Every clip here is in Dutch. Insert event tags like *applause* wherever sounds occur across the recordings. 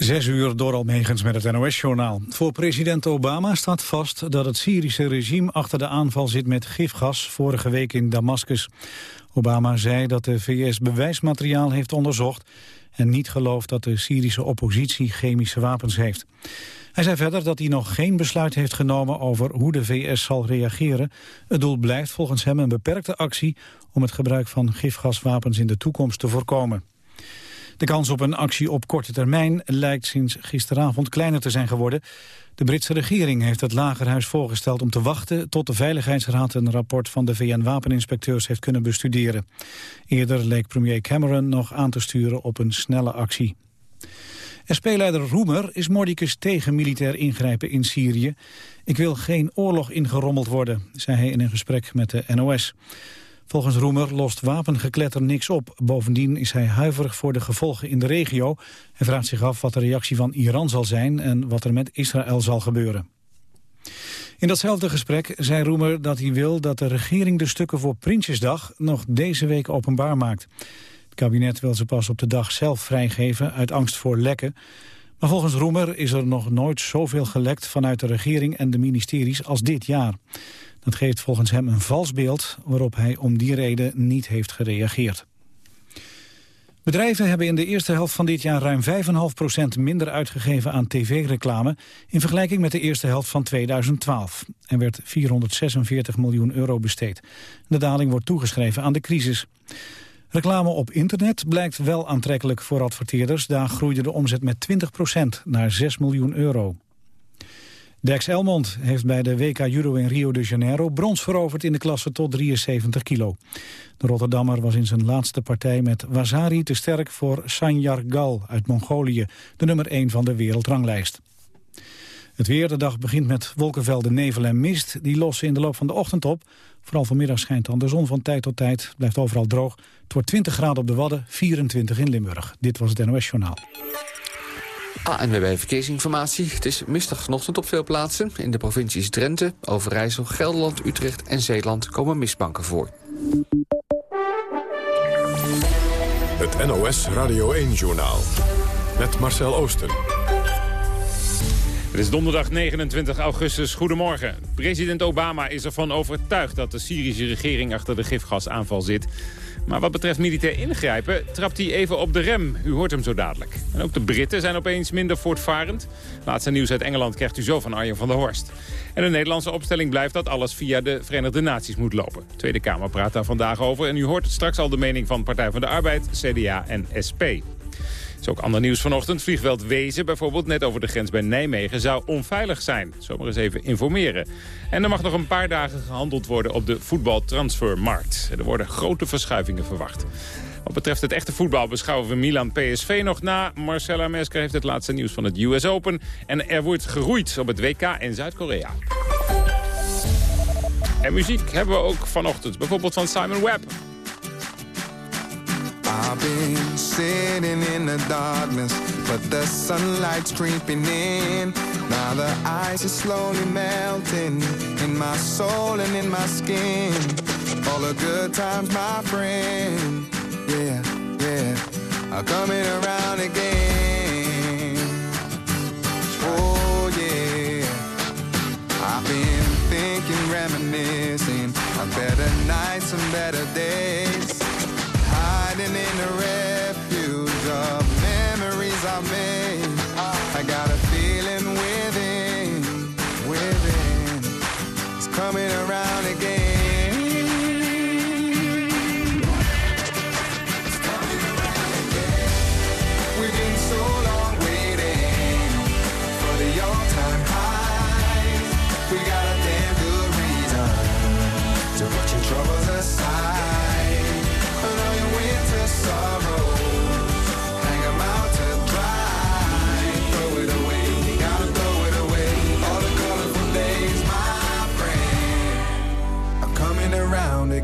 Zes uur door Almegens met het NOS-journaal. Voor president Obama staat vast dat het Syrische regime achter de aanval zit met gifgas vorige week in Damascus. Obama zei dat de VS bewijsmateriaal heeft onderzocht en niet gelooft dat de Syrische oppositie chemische wapens heeft. Hij zei verder dat hij nog geen besluit heeft genomen over hoe de VS zal reageren. Het doel blijft volgens hem een beperkte actie om het gebruik van gifgaswapens in de toekomst te voorkomen. De kans op een actie op korte termijn lijkt sinds gisteravond kleiner te zijn geworden. De Britse regering heeft het Lagerhuis voorgesteld om te wachten tot de Veiligheidsraad een rapport van de VN-wapeninspecteurs heeft kunnen bestuderen. Eerder leek premier Cameron nog aan te sturen op een snelle actie. SP-leider Roemer is mordicus tegen militair ingrijpen in Syrië. Ik wil geen oorlog ingerommeld worden, zei hij in een gesprek met de NOS. Volgens Roemer lost wapengekletter niks op. Bovendien is hij huiverig voor de gevolgen in de regio... en vraagt zich af wat de reactie van Iran zal zijn... en wat er met Israël zal gebeuren. In datzelfde gesprek zei Roemer dat hij wil dat de regering de stukken voor Prinsjesdag nog deze week openbaar maakt. Het kabinet wil ze pas op de dag zelf vrijgeven uit angst voor lekken. Maar volgens Roemer is er nog nooit zoveel gelekt vanuit de regering en de ministeries als dit jaar. Dat geeft volgens hem een vals beeld waarop hij om die reden niet heeft gereageerd. Bedrijven hebben in de eerste helft van dit jaar ruim 5,5% minder uitgegeven aan tv-reclame in vergelijking met de eerste helft van 2012. Er werd 446 miljoen euro besteed. De daling wordt toegeschreven aan de crisis. Reclame op internet blijkt wel aantrekkelijk voor adverteerders. Daar groeide de omzet met 20% naar 6 miljoen euro. Dex Elmond heeft bij de WK Judo in Rio de Janeiro brons veroverd in de klasse tot 73 kilo. De Rotterdammer was in zijn laatste partij met Wazari te sterk voor Sanyar Gal uit Mongolië, de nummer 1 van de wereldranglijst. Het weer, de dag begint met wolkenvelden, nevel en mist. Die lossen in de loop van de ochtend op. Vooral vanmiddag schijnt dan de zon van tijd tot tijd. Blijft overal droog. Het wordt 20 graden op de Wadden, 24 in Limburg. Dit was het NOS Journaal. ANWB Verkeersinformatie. Het is mistig vanochtend op veel plaatsen. In de provincies Drenthe, Overijssel, Gelderland, Utrecht en Zeeland komen mistbanken voor. Het NOS Radio 1-journaal. Met Marcel Oosten. Het is donderdag 29 augustus. Goedemorgen. President Obama is ervan overtuigd dat de Syrische regering achter de gifgasaanval zit. Maar wat betreft militair ingrijpen trapt hij even op de rem. U hoort hem zo dadelijk. En ook de Britten zijn opeens minder voortvarend. Laatste nieuws uit Engeland krijgt u zo van Arjen van der Horst. En de Nederlandse opstelling blijft dat alles via de Verenigde Naties moet lopen. De Tweede Kamer praat daar vandaag over. En u hoort straks al de mening van Partij van de Arbeid, CDA en SP is ook ander nieuws vanochtend. Vliegveld Wezen, bijvoorbeeld net over de grens bij Nijmegen, zou onveilig zijn. Zomaar eens even informeren. En er mag nog een paar dagen gehandeld worden op de voetbaltransfermarkt. Er worden grote verschuivingen verwacht. Wat betreft het echte voetbal beschouwen we Milan-PSV nog na. Marcella Mesker heeft het laatste nieuws van het US Open. En er wordt geroeid op het WK in Zuid-Korea. En muziek hebben we ook vanochtend. Bijvoorbeeld van Simon Webb. I've been sitting in the darkness, but the sunlight's creeping in. Now the ice is slowly melting in my soul and in my skin. All the good times, my friend, yeah, yeah, are coming around again. Oh yeah, I've been thinking, reminiscing of better nights and better days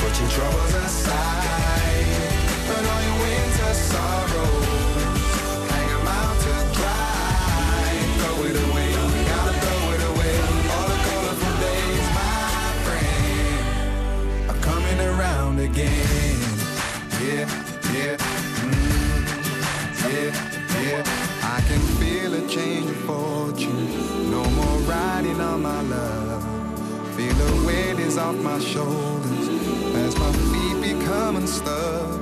Your troubles aside. And all your winter sorrows, hang 'em out to dry. Throw it away, gotta throw it away. All the colorful days, my friend, are coming around again. Yeah, yeah, mm, yeah, yeah. I can feel a change of fortune. No more riding on my love. Feel the weight is off my shoulders as my feet become unstuck.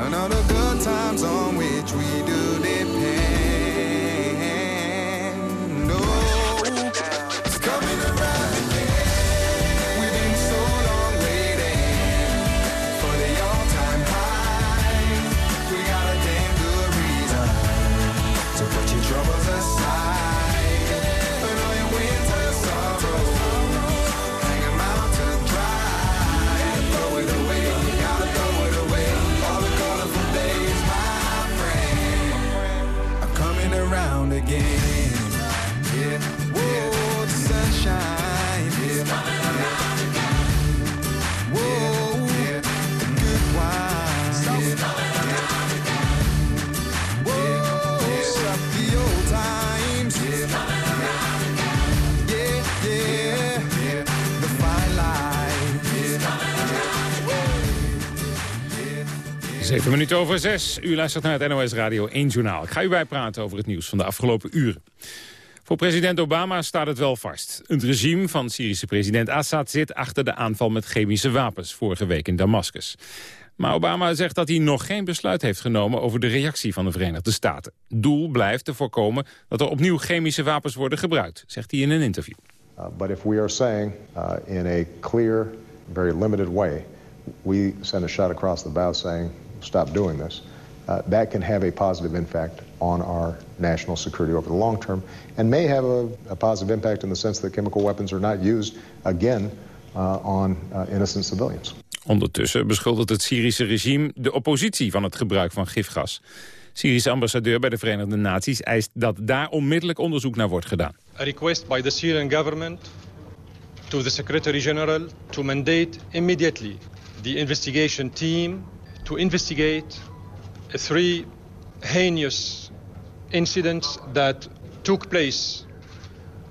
And all the good times on which we do depend. Again. Zeven minuten over zes. U luistert naar het NOS Radio 1 Journaal. Ik ga u bijpraten over het nieuws van de afgelopen uren. Voor president Obama staat het wel vast. Het regime van Syrische president Assad zit achter de aanval met chemische wapens... vorige week in Damascus. Maar Obama zegt dat hij nog geen besluit heeft genomen... over de reactie van de Verenigde Staten. Doel blijft te voorkomen dat er opnieuw chemische wapens worden gebruikt... zegt hij in een interview. Uh, but if we are saying uh, in a clear, very limited way, we send a shot across the bow saying, stop doing this, uh, that can have a positive impact on our national security over the long term and may have a, a positive impact in the sense that chemical weapons are not used again uh, on uh, innocent civilians. Ondertussen beschuldigt het Syrische regime de oppositie van het gebruik van gifgas. Syrische ambassadeur bij de Verenigde Naties eist dat daar onmiddellijk onderzoek naar wordt gedaan. a request by the Syrian government to the Secretary General to mandate immediately the investigation team to investigate three heinous incidents that took place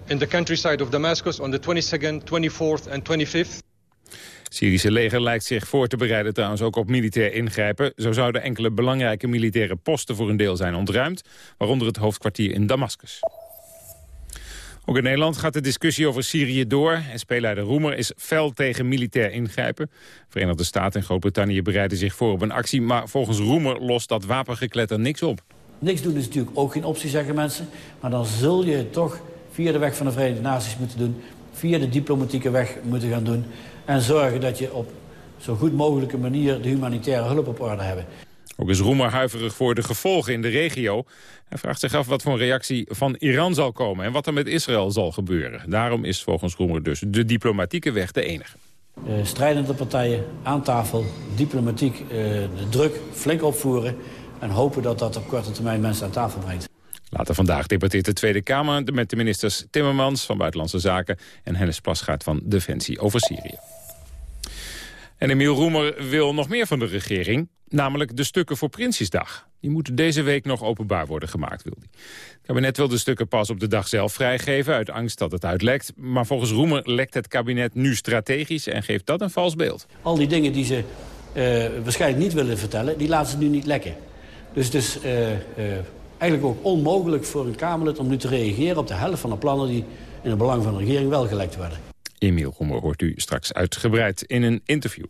in the countryside of Damascus on the 22nd, 24th and 25th. Syrische leger lijkt zich voor te bereiden trouwens ook op militair ingrijpen. Zo zouden enkele belangrijke militaire posten voor een deel zijn ontruimd, waaronder het hoofdkwartier in Damascus. Ook in Nederland gaat de discussie over Syrië door. SP-leider Roemer is fel tegen militair ingrijpen. Verenigde Staten en Groot-Brittannië bereiden zich voor op een actie... maar volgens Roemer lost dat wapengekletter niks op. Niks doen is natuurlijk ook geen optie, zeggen mensen. Maar dan zul je toch via de weg van de Verenigde Naties moeten doen. Via de diplomatieke weg moeten gaan doen. En zorgen dat je op zo goed mogelijke manier de humanitaire hulp op orde hebt. Ook is Roemer huiverig voor de gevolgen in de regio. Hij vraagt zich af wat voor een reactie van Iran zal komen... en wat er met Israël zal gebeuren. Daarom is volgens Roemer dus de diplomatieke weg de enige. Uh, strijdende partijen aan tafel, diplomatiek uh, de druk flink opvoeren... en hopen dat dat op korte termijn mensen aan tafel brengt. Later vandaag debatteert de Tweede Kamer met de ministers Timmermans van Buitenlandse Zaken... en Hennis Plasgaard van Defensie over Syrië. En Emiel Roemer wil nog meer van de regering, namelijk de stukken voor Prinsjesdag. Die moeten deze week nog openbaar worden gemaakt, wil hij. Het kabinet wil de stukken pas op de dag zelf vrijgeven... uit angst dat het uitlekt. Maar volgens Roemer lekt het kabinet nu strategisch... en geeft dat een vals beeld. Al die dingen die ze uh, waarschijnlijk niet willen vertellen... die laten ze nu niet lekken. Dus het is uh, uh, eigenlijk ook onmogelijk voor een Kamerlid... om nu te reageren op de helft van de plannen... die in het belang van de regering wel gelekt worden. Emiel Roemer hoort u straks uitgebreid in een interview.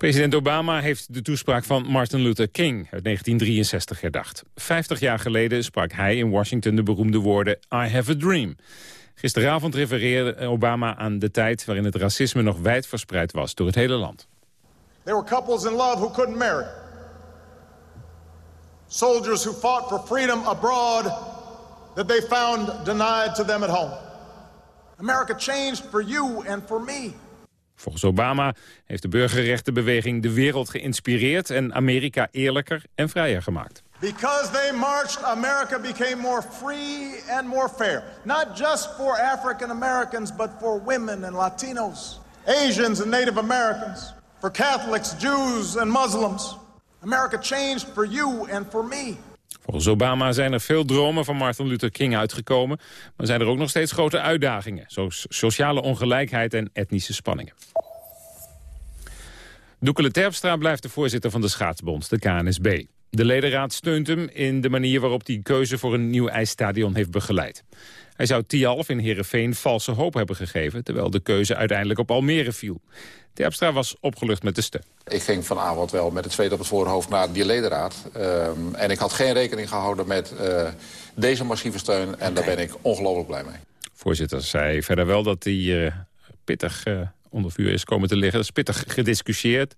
President Obama heeft de toespraak van Martin Luther King uit 1963 herdacht. Vijftig jaar geleden sprak hij in Washington de beroemde woorden I have a dream. Gisteravond refereerde Obama aan de tijd waarin het racisme nog wijd verspreid was door het hele land. There were couples in love who couldn't marry. Soldiers who fought for freedom abroad that they found denied to them at home. America changed for you and for me. Volgens Obama heeft de burgerrechtenbeweging de wereld geïnspireerd... en Amerika eerlijker en vrijer gemaakt. Because they marched, America became more free and more fair. Not just for African Americans, but for women and Latinos. Asians and Native Americans, for Catholics, Jews, and Muslims. America changed for you and for me. Volgens Obama zijn er veel dromen van Martin Luther King uitgekomen... maar zijn er ook nog steeds grote uitdagingen... zoals sociale ongelijkheid en etnische spanningen. Doekele Terpstra blijft de voorzitter van de schaatsbond, de KNSB. De ledenraad steunt hem in de manier waarop hij keuze voor een nieuw ijsstadion heeft begeleid. Hij zou Tialf in Heerenveen valse hoop hebben gegeven... terwijl de keuze uiteindelijk op Almere viel. Terpstra was opgelucht met de steun. Ik ging vanavond wel met het zweet op het voorhoofd naar die ledenraad. Um, en ik had geen rekening gehouden met uh, deze massieve steun. En daar ben ik ongelooflijk blij mee. Voorzitter zei verder wel dat hij uh, pittig uh, onder vuur is komen te liggen. Dat is pittig gediscussieerd.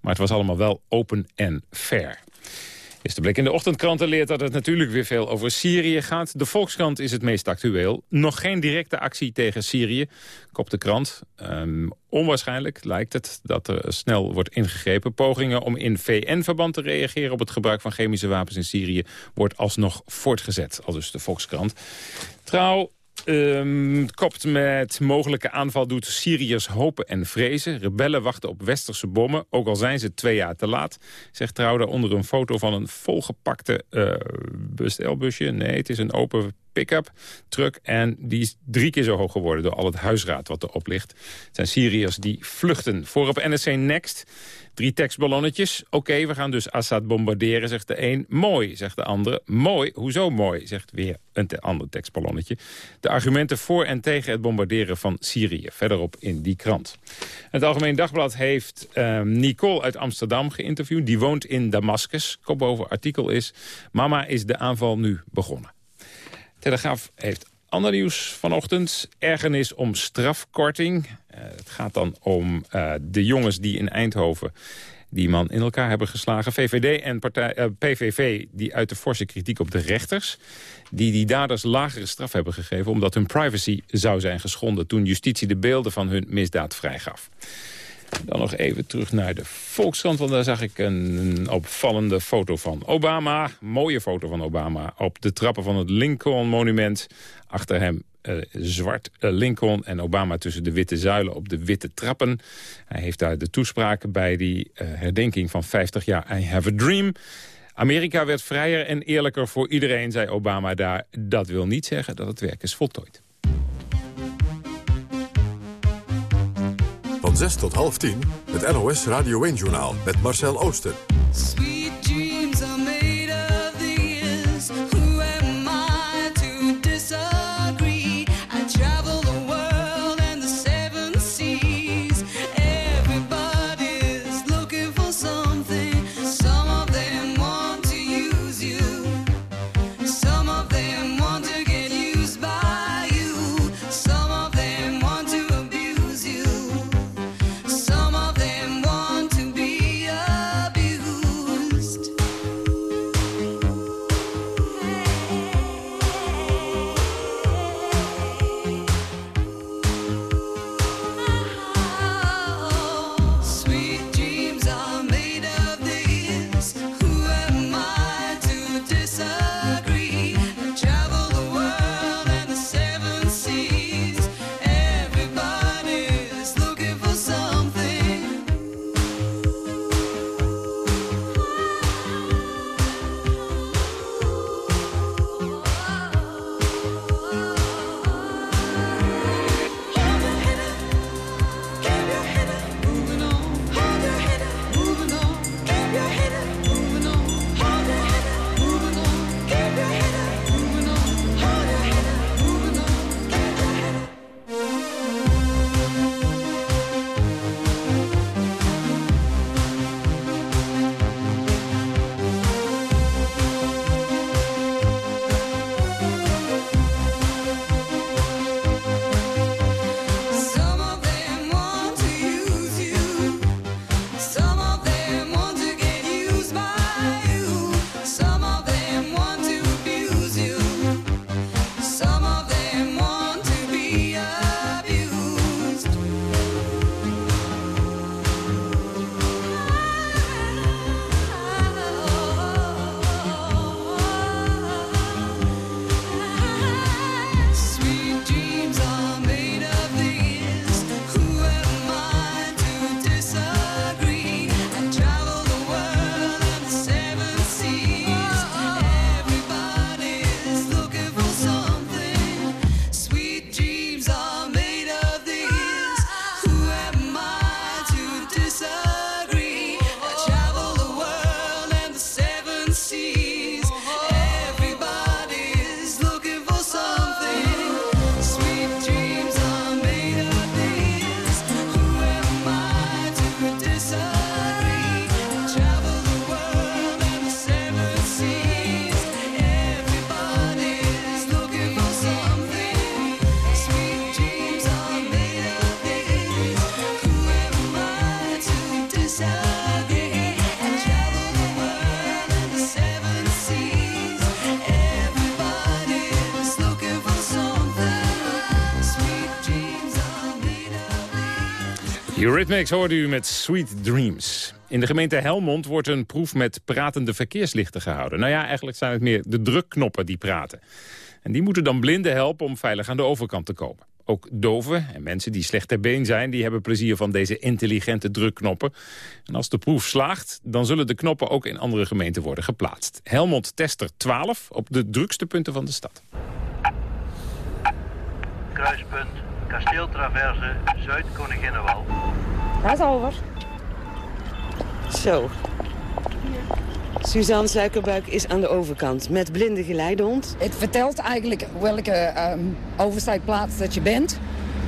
Maar het was allemaal wel open en fair. Eerste blik in de ochtendkranten leert dat het natuurlijk weer veel over Syrië gaat. De Volkskrant is het meest actueel. Nog geen directe actie tegen Syrië, kopt de krant. Um, onwaarschijnlijk lijkt het dat er snel wordt ingegrepen. Pogingen om in VN-verband te reageren op het gebruik van chemische wapens in Syrië... wordt alsnog voortgezet, al dus de Volkskrant. Trouw Um, kopt met mogelijke aanval doet Syriërs hopen en vrezen. Rebellen wachten op westerse bommen, ook al zijn ze twee jaar te laat. Zegt Trouw onder een foto van een volgepakte uh, bestelbusje. Nee, het is een open pick-up truck. En die is drie keer zo hoog geworden door al het huisraad wat erop ligt. Het zijn Syriërs die vluchten. Voor op NSC Next Drie tekstballonnetjes. Oké, we gaan dus Assad bombarderen, zegt de een. Mooi, zegt de andere. Mooi, hoezo mooi, zegt weer een ander tekstballonnetje. De argumenten voor en tegen het bombarderen van Syrië. Verderop in die krant. Het Algemeen Dagblad heeft uh, Nicole uit Amsterdam geïnterviewd. Die woont in Damascus. Kop boven artikel is... Mama is de aanval nu begonnen. Telegraaf heeft Ander nieuws vanochtend. Ergernis om strafkorting. Uh, het gaat dan om uh, de jongens die in Eindhoven die man in elkaar hebben geslagen. VVD en partij, uh, PVV die uit de forse kritiek op de rechters... die die daders lagere straf hebben gegeven... omdat hun privacy zou zijn geschonden... toen justitie de beelden van hun misdaad vrijgaf. Dan nog even terug naar de Volkskrant, want daar zag ik een opvallende foto van Obama. Mooie foto van Obama op de trappen van het Lincoln-monument. Achter hem uh, zwart uh, Lincoln en Obama tussen de witte zuilen op de witte trappen. Hij heeft daar de toespraak bij die uh, herdenking van 50 jaar I Have a Dream. Amerika werd vrijer en eerlijker voor iedereen, zei Obama daar. Dat wil niet zeggen dat het werk is voltooid. Van 6 tot half 10, het NOS Radio 1-journaal met Marcel Oosten. Eurythmics hoorde u met Sweet Dreams. In de gemeente Helmond wordt een proef met pratende verkeerslichten gehouden. Nou ja, eigenlijk zijn het meer de drukknoppen die praten. En die moeten dan blinden helpen om veilig aan de overkant te komen. Ook doven en mensen die slecht ter been zijn... die hebben plezier van deze intelligente drukknoppen. En als de proef slaagt, dan zullen de knoppen ook in andere gemeenten worden geplaatst. Helmond test er 12 op de drukste punten van de stad. Kruispunt, Kasteeltraverse, Zuid-Koninginnenwal. Dat is over. Zo. Suzanne Suikerbuik is aan de overkant met blinde geleidehond. Het vertelt eigenlijk welke ehm oversteekplaats dat je bent.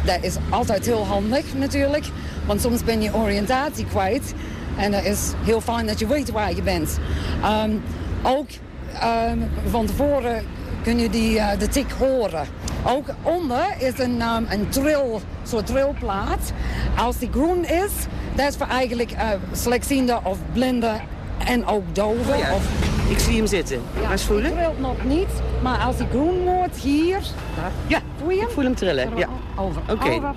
Dat is altijd heel handig natuurlijk. Want soms ben je oriëntatie kwijt. En het is heel fijn dat je weet waar je bent. Ehm, ook ehm, van tevoren kun je die, eh, de tik horen. Ook onder is een, ehm, een drill, soort drillplaat. Als die groen is, dat is voor eigenlijk uh, slechtziende of blinden en ook doven. Oh ja, Of, Ik zie hem zitten. eens voelen? trilt nog niet, maar als die groen wordt hier... Daar. Ja, Voel je hem? ik voel hem trillen. Ja. Over. Oké. Over.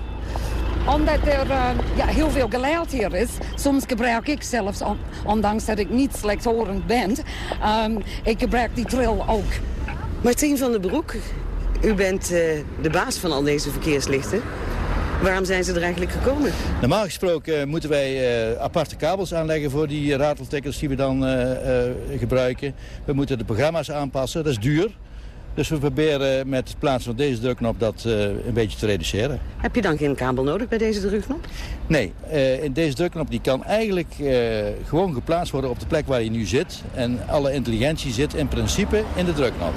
Omdat er eh, ja, heel veel geluid hier is. Soms gebruik ik zelfs, on- ondanks dat ik niet slechthorend ben... ehm, ik gebruik die trill ook. Martien van den Broek, u bent eh, de baas van al deze verkeerslichten. Waarom zijn ze er eigenlijk gekomen? Normaal gesproken eh, moeten wij eh, aparte kabels aanleggen voor die rateltikkers die we dan gebruiken. We moeten de programma's aanpassen, dat is duur. Dus we proberen met het plaatsen van deze drukknop dat een beetje te reduceren. Heb je dan geen kabel nodig bij deze drukknop? Nee, in deze drukknop die kan eigenlijk gewoon geplaatst worden op de plek waar je nu zit. En alle intelligentie zit in principe in de drukknop.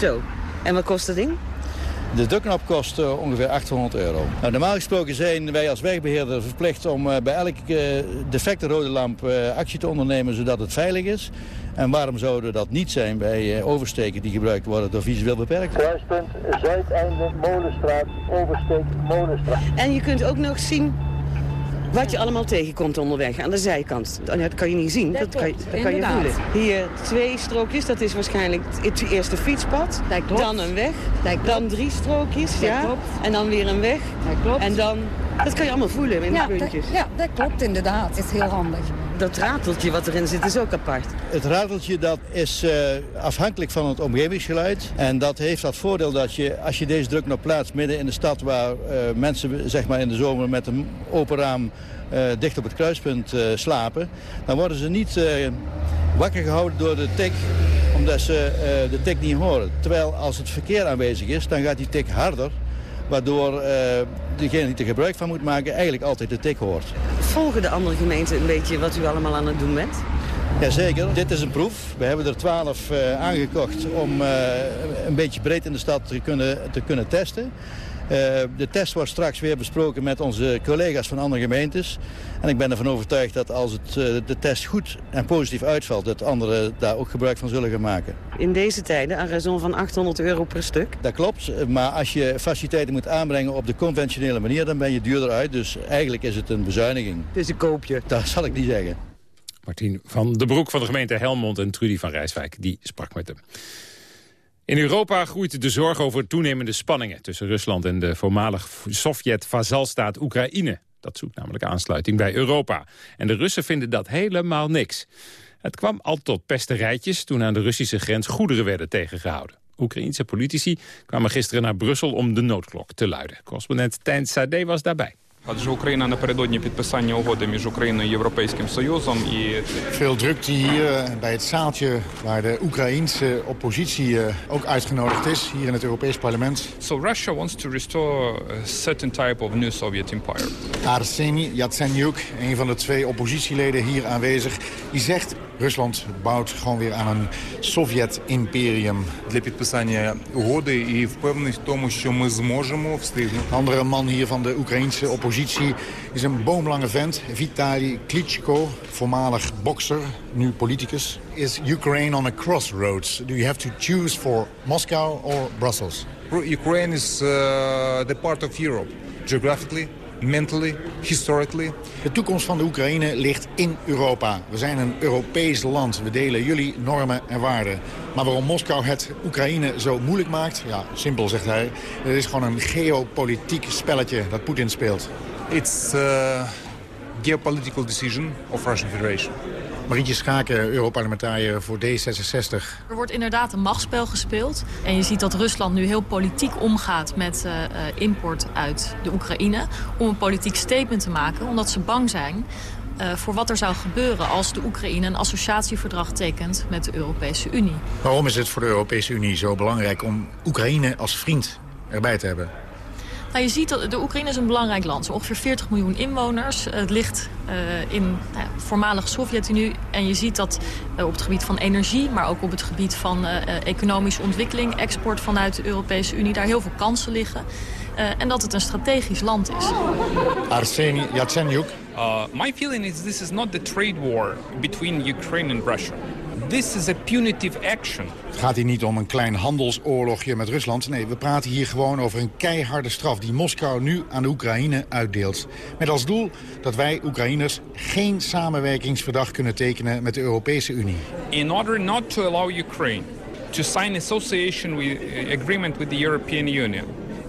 Zo. En wat kost dat ding? De drukknop kost eh, ongeveer 800 euro. Nou, normaal gesproken zijn wij als wegbeheerder verplicht om eh, bij elke eh, defecte rode lamp actie te ondernemen zodat het veilig is. En waarom zouden dat niet zijn bij oversteken die gebruikt worden door visueel beperkten? Kruispunt, Zuideinde, Molenstraat, Oversteek, Molenstraat. En je kunt ook nog zien wat je allemaal tegenkomt onderweg aan de zijkant. Oh, Dat kan je niet zien, dat, kan, je, dat kan je voelen. Hier twee strookjes, dat is waarschijnlijk het eerste fietspad. Dan een weg, dan drie strookjes, ja. En dan weer een weg. En dan, dat kan je allemaal voelen in Ja, de puntjes. dat, ja, dat klopt inderdaad. Is heel handig. Dat rateltje wat erin zit is ook apart. Het rateltje dat is eh, afhankelijk van het omgevingsgeluid. En dat heeft dat voordeel dat je, als je deze drukknop plaatst midden in de stad... waar eh, mensen zeg maar in de zomer met een open raam eh, dicht op het kruispunt slapen... dan worden ze niet wakker gehouden door de tik omdat ze de tik niet horen. Terwijl als het verkeer aanwezig is, dan gaat die tik harder... waardoor eh, degene die er gebruik van moet maken eigenlijk altijd de tik hoort. Volgen de andere gemeenten een beetje wat u allemaal aan het doen bent? Jazeker, dit is een proef. We hebben er twaalf eh, aangekocht om eh, een beetje breed in de stad te kunnen, te kunnen testen. Eh, de test wordt straks weer besproken met onze collega's van andere gemeentes. En ik ben ervan overtuigd dat als het, eh, de test goed en positief uitvalt... dat anderen daar ook gebruik van zullen gaan maken. In deze tijden aan raison van 800 euro per stuk. Dat klopt, maar als je faciliteiten moet aanbrengen op de conventionele manier... dan ben je duurder uit, dus eigenlijk is het een bezuiniging. Dus een koopje. Dat zal ik niet zeggen. Martien van de Broek van de gemeente Helmond en Trudy van Rijswijk, die sprak met hem. In Europa groeit de zorg over toenemende spanningen tussen Rusland en de voormalig Sovjet-vazalstaat Oekraïne. Dat zoekt namelijk aansluiting bij Europa. En de Russen vinden dat helemaal niks. Het kwam al tot pesterijtjes toen aan de Russische grens goederen werden tegengehouden. Oekraïense politici kwamen gisteren naar Brussel om de noodklok te luiden. Correspondent Tijn Sade was daarbij. Адже Україна напередодні підписання угоди між Україною і Європейським Союзом і Veel drukte hier eh, bij het zaaltje waar de Oekraïense oppositie eh, ook uitgenodigd is, hier in het Europees Parlement. So Russia wants to restore a certain type of new Soviet empire. Arseniy Yatsenyuk, een van de twee oppositieleden hier aanwezig, die zegt Rusland bouwt gewoon weer aan een Sovjet-imperium. для підписання угоди і впевнений в тому, що ми зможемо встигнути. Een andere man hier van de Oekraïense oppositie is een boomlange vent, Vitali Klitschko, voormalig bokser, nu politicus. Is Ukraine on a crossroads? Do you have to choose for Moscow or Brussels? Ukraine is uh, the part of Europe, geographically, mentally, historically. De toekomst van de Oekraïne ligt in Europa. We zijn een Europees land. We delen jullie normen en waarden. Maar waarom Moskou het Oekraïne zo moeilijk maakt? Ja, simpel zegt hij. Het is gewoon een geopolitiek spelletje dat Poetin speelt. It's uh, geopolitical decision of Russian Federation. Marietje Schaken, Europarlementariër voor D66. Er wordt inderdaad een machtsspel gespeeld. En je ziet dat Rusland nu heel politiek omgaat met uh, import uit de Oekraïne. Om een politiek statement te maken, omdat ze bang zijn uh, voor wat er zou gebeuren als de Oekraïne een associatieverdrag tekent met de Europese Unie. Waarom is het voor de Europese Unie zo belangrijk om Oekraïne als vriend erbij te hebben? Nou, je ziet dat de Oekraïne is een belangrijk land. Zo ongeveer 40 miljoen inwoners. Het ligt uh, in nou ja, voormalige Sovjet-Unie. En je ziet dat uh, op het gebied van energie, maar ook op het gebied van uh, economische ontwikkeling, export vanuit de Europese Unie, daar heel veel kansen liggen. en dat het een strategisch land is. Arseni Yatsenyuk. Uh, my feeling is this is not the trade war between Ukraine and Russia. This is a punitive action. Het gaat hier niet om een klein handelsoorlogje met Rusland. Nee, we praten hier gewoon over een keiharde straf... die Moskou nu aan de Oekraïne uitdeelt. Met als doel dat wij Oekraïners geen samenwerkingsverdrag kunnen tekenen met de Europese Unie. In order not to allow Ukraine to sign association with, agreement with the European Union...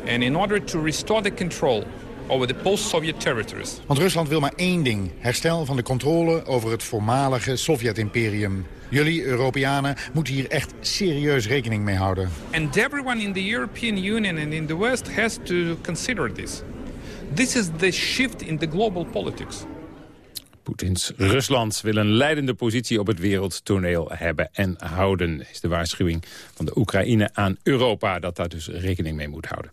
and in order to restore the control over the post-Soviet territories. Want Rusland wil maar één ding. Herstel van de controle over het voormalige Sovjet-imperium. Jullie, Europeanen, moeten hier echt serieus rekening mee houden. And everyone in the European Union and in the West has to consider this. This is the shift in the global politics. Poetins Rusland wil een leidende positie op het wereldtoneel hebben en houden. Is de waarschuwing van de Oekraïne aan Europa dat daar dus rekening mee moet houden.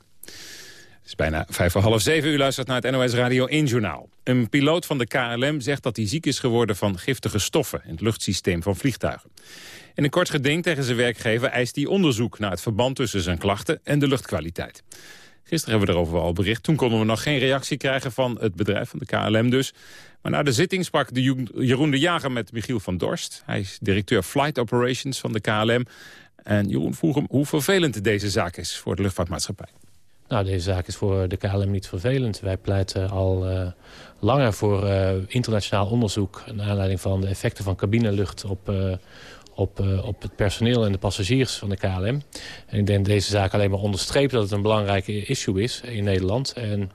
Het is bijna vijf voor half zeven. U luistert naar het NOS Radio 1 Journaal. Een piloot van de KLM zegt dat hij ziek is geworden van giftige stoffen... in het luchtsysteem van vliegtuigen. In een kort geding tegen zijn werkgever eist hij onderzoek... naar het verband tussen zijn klachten en de luchtkwaliteit. Gisteren hebben we erover al bericht. Toen konden we nog geen reactie krijgen van het bedrijf, van de KLM dus. Maar na de zitting sprak de Jeroen de Jager met Michiel van Dorst. Hij is directeur Flight Operations van de KLM. En Jeroen vroeg hem hoe vervelend deze zaak is voor de luchtvaartmaatschappij. Nou, deze zaak is voor de KLM niet vervelend. Wij pleiten al uh, langer voor uh, internationaal onderzoek... naar aanleiding van de effecten van cabinelucht op, uh, op, op het personeel en de passagiers van de KLM. En ik denk deze zaak alleen maar onderstreept dat het een belangrijk issue is in Nederland... En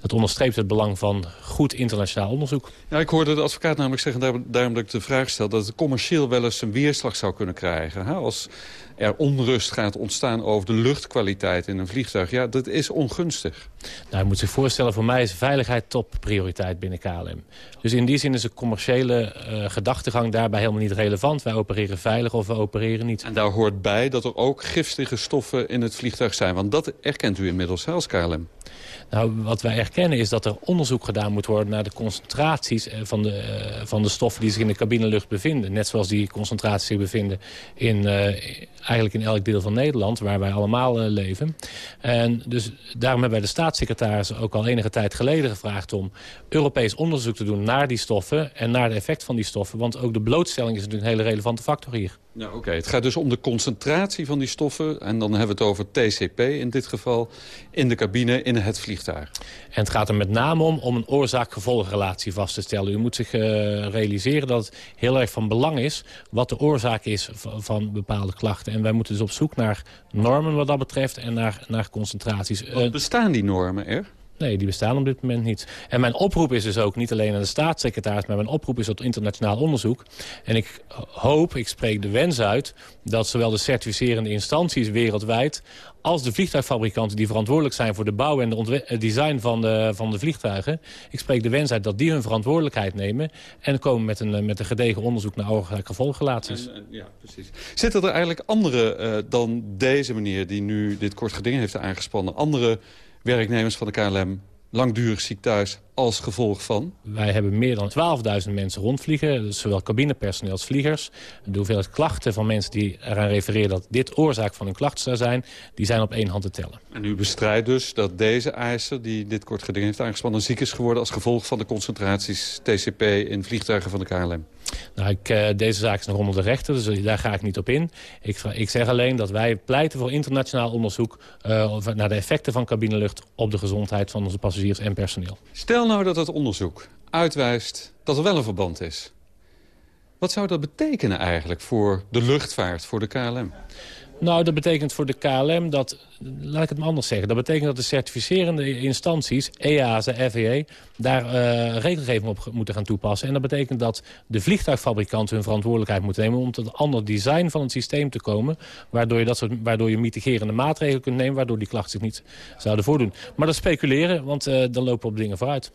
dat onderstreept het belang van goed internationaal onderzoek. Ja, ik hoorde de advocaat namelijk zeggen, daarom, daarom dat ik de vraag stel... dat het commercieel wel eens een weerslag zou kunnen krijgen. Hè? Als er onrust gaat ontstaan over de luchtkwaliteit in een vliegtuig... ja, dat is ongunstig. Nou, je moet zich voorstellen, voor mij is veiligheid topprioriteit binnen KLM. Dus in die zin is de commerciële uh, gedachtegang daarbij helemaal niet relevant. Wij opereren veilig of we opereren niet. En daar hoort bij dat er ook giftige stoffen in het vliegtuig zijn. Want dat erkent u inmiddels als KLM. Nou, wat wij erkennen is dat er onderzoek gedaan moet worden... naar de concentraties van de, uh, van de stoffen die zich in de cabinelucht bevinden. Net zoals die concentraties zich bevinden in, uh, eigenlijk in elk deel van Nederland... waar wij allemaal leven. En dus daarom hebben wij de staatssecretaris ook al enige tijd geleden gevraagd... om Europees onderzoek te doen naar die stoffen en naar de effect van die stoffen. Want ook de blootstelling is natuurlijk een hele relevante factor hier. Ja, Oké, okay. het gaat dus om de concentratie van die stoffen. En dan hebben we het over TCP in dit geval. In de cabine, in het vliegtuig. En het gaat er met name om om een oorzaak-gevolgrelatie vast te stellen. U moet zich uh, realiseren dat het heel erg van belang is... wat de oorzaak is van, bepaalde klachten. En wij moeten dus op zoek naar normen wat dat betreft... en naar, naar concentraties. Wat bestaan die normen er? Nee, die bestaan op dit moment niet. En mijn oproep is dus ook niet alleen aan de staatssecretaris... maar mijn oproep is tot internationaal onderzoek. En ik hoop, ik spreek de wens uit... dat zowel de certificerende instanties wereldwijd... als de vliegtuigfabrikanten die verantwoordelijk zijn... voor de bouw en het design van de, van de vliegtuigen... ik spreek de wens uit dat die hun verantwoordelijkheid nemen... en komen met een, met een gedegen onderzoek naar oorzaak-gevolgrelaties. Ja, precies. Zitten er eigenlijk andere dan deze meneer... die nu dit kort geding heeft aangespannen... andere werknemers van de KLM langdurig ziek thuis als gevolg van? Wij hebben meer dan 12.000 mensen rondvliegen, dus zowel cabinepersoneel als vliegers. De hoeveelheid klachten van mensen die eraan refereren dat dit oorzaak van hun klachten zou zijn, die zijn op één hand te tellen. En u bestrijdt dus dat deze eiser die dit kort geding heeft aangespannen ziek is geworden als gevolg van de concentraties TCP in vliegtuigen van de KLM? Nou, ik, uh, deze zaak is nog onder de rechter, dus daar ga ik niet op in. Ik, ik zeg alleen dat wij pleiten voor internationaal onderzoek... Uh, naar de effecten van cabinelucht op de gezondheid van onze passagiers en personeel. Stel nou dat het onderzoek uitwijst dat er wel een verband is. Wat zou dat betekenen eigenlijk voor de luchtvaart, voor de KLM? Nou, dat betekent voor de KLM dat, laat ik het maar anders zeggen... dat betekent dat de certificerende instanties, EASA, FAA... daar uh, regelgeving op moeten gaan toepassen. En dat betekent dat de vliegtuigfabrikanten hun verantwoordelijkheid moeten nemen... om tot een ander design van het systeem te komen... waardoor je, dat waardoor je mitigerende maatregelen kunt nemen... waardoor die klachten zich niet zouden voordoen. Maar dat speculeren, want uh, dan lopen we op dingen vooruit.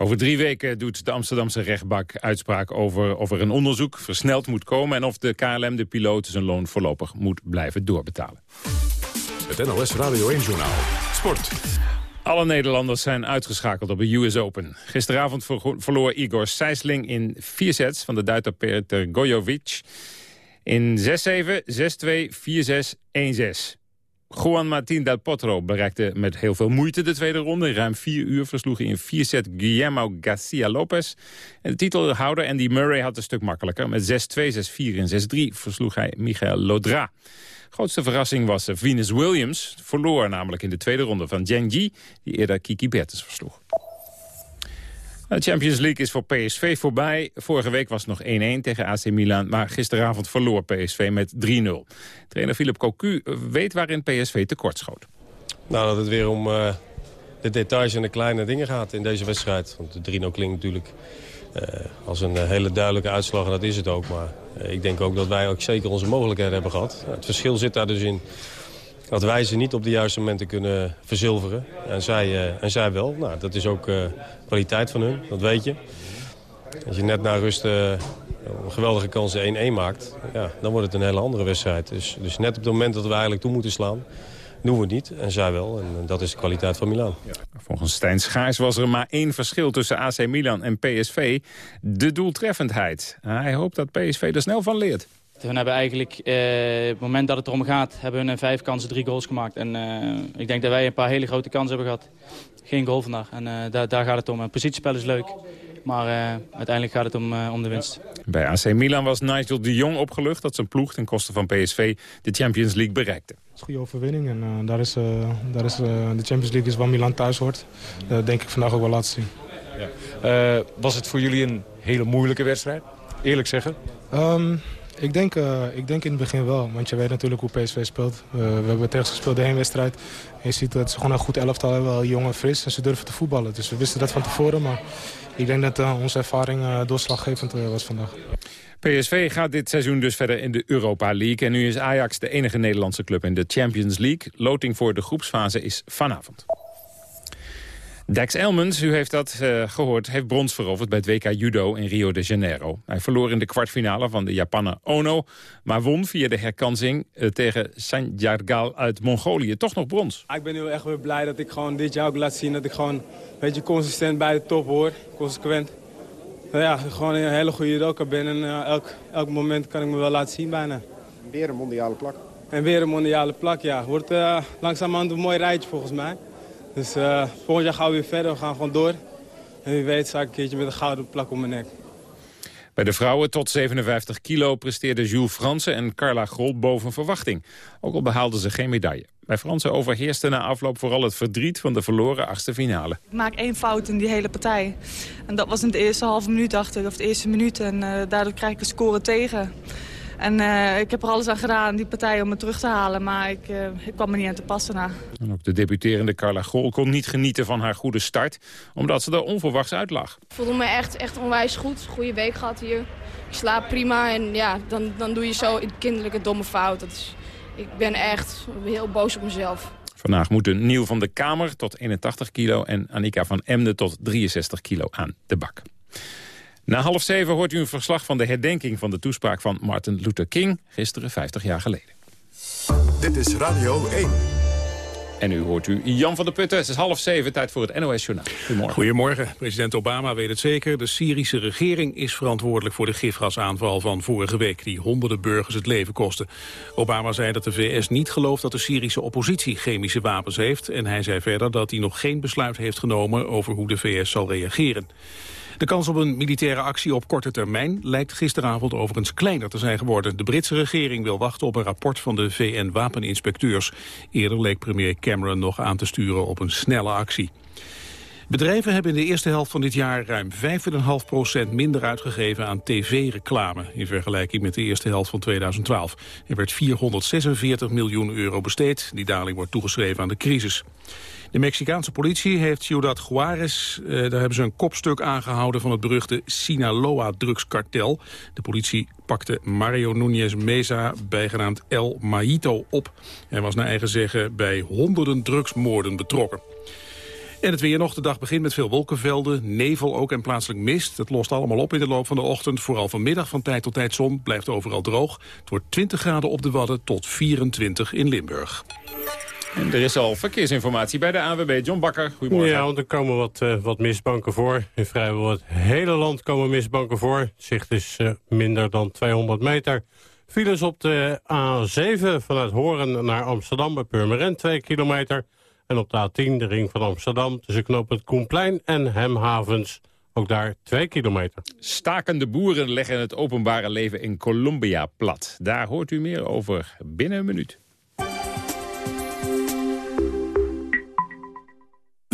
Over drie weken doet de Amsterdamse rechtbank uitspraak over of er een onderzoek versneld moet komen... en of de KLM de piloot zijn loon voorlopig moet blijven doorbetalen. Het NOS Radio 1-journaal. Sport. Alle Nederlanders zijn uitgeschakeld op de US Open. Gisteravond verloor Igor Sijsling in vier sets van de Duitser Peter Gojovic... in 6-7, 6-2, 4-6, 1-6. Juan Martín del Potro bereikte met heel veel moeite de tweede ronde. Ruim vier uur versloeg hij in vier set Guillermo Garcia Lopez. En de titelhouder Andy Murray had een stuk makkelijker. Met 6-2, 6-4 en 6-3 versloeg hij Michael Lodra. Grootste verrassing was Venus Williams. Verloor namelijk in de tweede ronde van Zheng Ji, die eerder Kiki Bertens versloeg. De Champions League is voor PSV voorbij. Vorige week was het nog 1-1 tegen AC Milan, maar gisteravond verloor PSV met 3-0. Trainer Philip Cocu weet waarin PSV tekortschoot. Nou, dat het weer om uh, de details en de kleine dingen gaat in deze wedstrijd. Want de 3-0 klinkt natuurlijk uh, als een hele duidelijke uitslag en dat is het ook. Maar ik denk ook dat wij ook zeker onze mogelijkheden hebben gehad. het verschil zit daar dus in dat wij ze niet op de juiste momenten kunnen verzilveren. En zij, uh, en zij wel. Nou, dat is ook uh, kwaliteit van hun, dat weet je. Als je net na rust uh, een geweldige kans 1-1 maakt... Ja, dan wordt het een hele andere wedstrijd. Dus, dus net op het moment dat we eigenlijk toe moeten slaan... doen we het niet, en zij wel. En dat is de kwaliteit van Milan. Ja. Volgens Stijn Schaars was er maar één verschil tussen AC Milan en PSV. De doeltreffendheid. Hij hoopt dat PSV er snel van leert. Hun hebben eigenlijk, eh, op het moment dat het erom gaat, hebben hun in vijf kansen drie goals gemaakt. En uh, ik denk dat wij een paar hele grote kansen hebben gehad. Geen goal vandaag. En uh, daar, daar, gaat het om. Het positiespel is leuk. Maar uh, uiteindelijk gaat het om, om de winst. Bij AC Milan was Nigel de Jong opgelucht dat zijn ploeg ten koste van PSV de Champions League bereikte. Dat is een goede overwinning en daar is, daar is, de Champions League is waar Milan thuis hoort. Dat denk ik vandaag ook wel laten zien. Ja. was het voor jullie een hele moeilijke wedstrijd? Eerlijk zeggen? Um, ik denk, uh, ik denk in het begin wel, want je weet natuurlijk hoe PSV speelt. Uh, we hebben tegen ze gespeeld de heenwedstrijd. En je ziet dat ze gewoon een goed elftal hebben, wel jong en fris. En ze durven te voetballen. Dus we wisten dat van tevoren, maar ik denk dat uh, onze ervaring doorslaggevend was vandaag. PSV gaat dit seizoen dus verder in de Europa League. En nu is Ajax de enige Nederlandse club in de Champions League. Loting voor de groepsfase is vanavond. Dex Elmens, u heeft dat uh, gehoord, heeft brons veroverd bij het WK Judo in Rio de Janeiro. Hij verloor in de kwartfinale van de Japaner Ono, maar won via de herkansing uh, tegen Sanjargal uit Mongolië. Toch nog brons. Ik ben heel erg weer blij dat ik gewoon dit jaar ook laat zien dat ik gewoon een beetje consistent bij de top hoor. Consequent. Nou ja, gewoon een hele goede judoka ben en uh, elk, elk moment kan ik me wel laten zien bijna. Weer een mondiale plak. En weer een mondiale plak, ja. Wordt uh, langzamerhand een mooi rijtje volgens mij. Dus uh, volgend jaar gaan we weer verder, we gaan gewoon door. En wie weet sta ik een keertje met een gouden plak om mijn nek. Bij de vrouwen tot 57 kilo presteerden Jules Fransen en Carla Grol boven verwachting. Ook al behaalden ze geen medaille. Bij Fransen overheerste na afloop vooral het verdriet van de verloren achtste finale. Ik maak één fout in die hele partij. En dat was in de eerste halve minuut, dacht ik, of de eerste minuut. En uh, daardoor krijg ik de score tegen. En uh, ik heb er alles aan gedaan, die partij, om me terug te halen. Maar ik, uh, ik kwam er niet aan te passen na. En ook de debuterende Carla Gol kon niet genieten van haar goede start. Omdat ze er onverwachts uit lag. Ik voelde me echt, echt onwijs goed. Goede week gehad hier. Ik slaap prima en ja, dan, dan doe je zo een kinderlijke domme fout. Dat is, ik ben echt heel boos op mezelf. Vandaag moeten Niel van de Kamer tot 81 kilo en Annika van Emden tot 63 kilo aan de bak. Na half zeven hoort u een verslag van de herdenking van de toespraak van Martin Luther King, gisteren 50 jaar geleden. Dit is Radio 1. En nu hoort u Jan van der Putten. Het is half zeven, tijd voor het NOS-journaal. Goedemorgen. Goedemorgen. President Obama weet het zeker. De Syrische regering is verantwoordelijk voor de gifgasaanval van vorige week... die honderden burgers het leven kostte. Obama zei dat de VS niet gelooft dat de Syrische oppositie chemische wapens heeft. En hij zei verder dat hij nog geen besluit heeft genomen... over hoe de VS zal reageren. De kans op een militaire actie op korte termijn lijkt gisteravond overigens kleiner te zijn geworden. De Britse regering wil wachten op een rapport van de VN-wapeninspecteurs. Eerder leek premier Cameron nog aan te sturen op een snelle actie. Bedrijven hebben in de eerste helft van dit jaar ruim 5,5% minder uitgegeven aan tv-reclame in vergelijking met de eerste helft van 2012. Er werd 446 miljoen euro besteed. Die daling wordt toegeschreven aan de crisis. De Mexicaanse politie heeft Ciudad Juarez, eh, daar hebben ze een kopstuk aangehouden van het beruchte Sinaloa-drugskartel. De politie pakte Mario Núñez Mesa, bijgenaamd El Maito, op. Hij was naar eigen zeggen bij honderden drugsmoorden betrokken. En het weer nog. De dag begint met veel wolkenvelden, nevel ook en plaatselijk mist. Het lost allemaal op in de loop van de ochtend. Vooral vanmiddag van tijd tot tijd zon. Blijft overal droog. Het wordt 20 graden op de Wadden tot 24 in Limburg. En er is al verkeersinformatie bij de AWB. John Bakker, goedemorgen. Ja, want er komen wat, uh, wat mistbanken voor. In vrijwel het hele land komen mistbanken voor. Het zicht is uh, minder dan 200 meter. Files op de A7 vanuit Horen naar Amsterdam bij Purmerend 2 kilometer. En op de A10 de ring van Amsterdam tussen knooppunt Koenplein en Hemhavens. Ook daar 2 kilometer. Stakende boeren leggen het openbare leven in Colombia plat. Daar hoort u meer over binnen een minuut.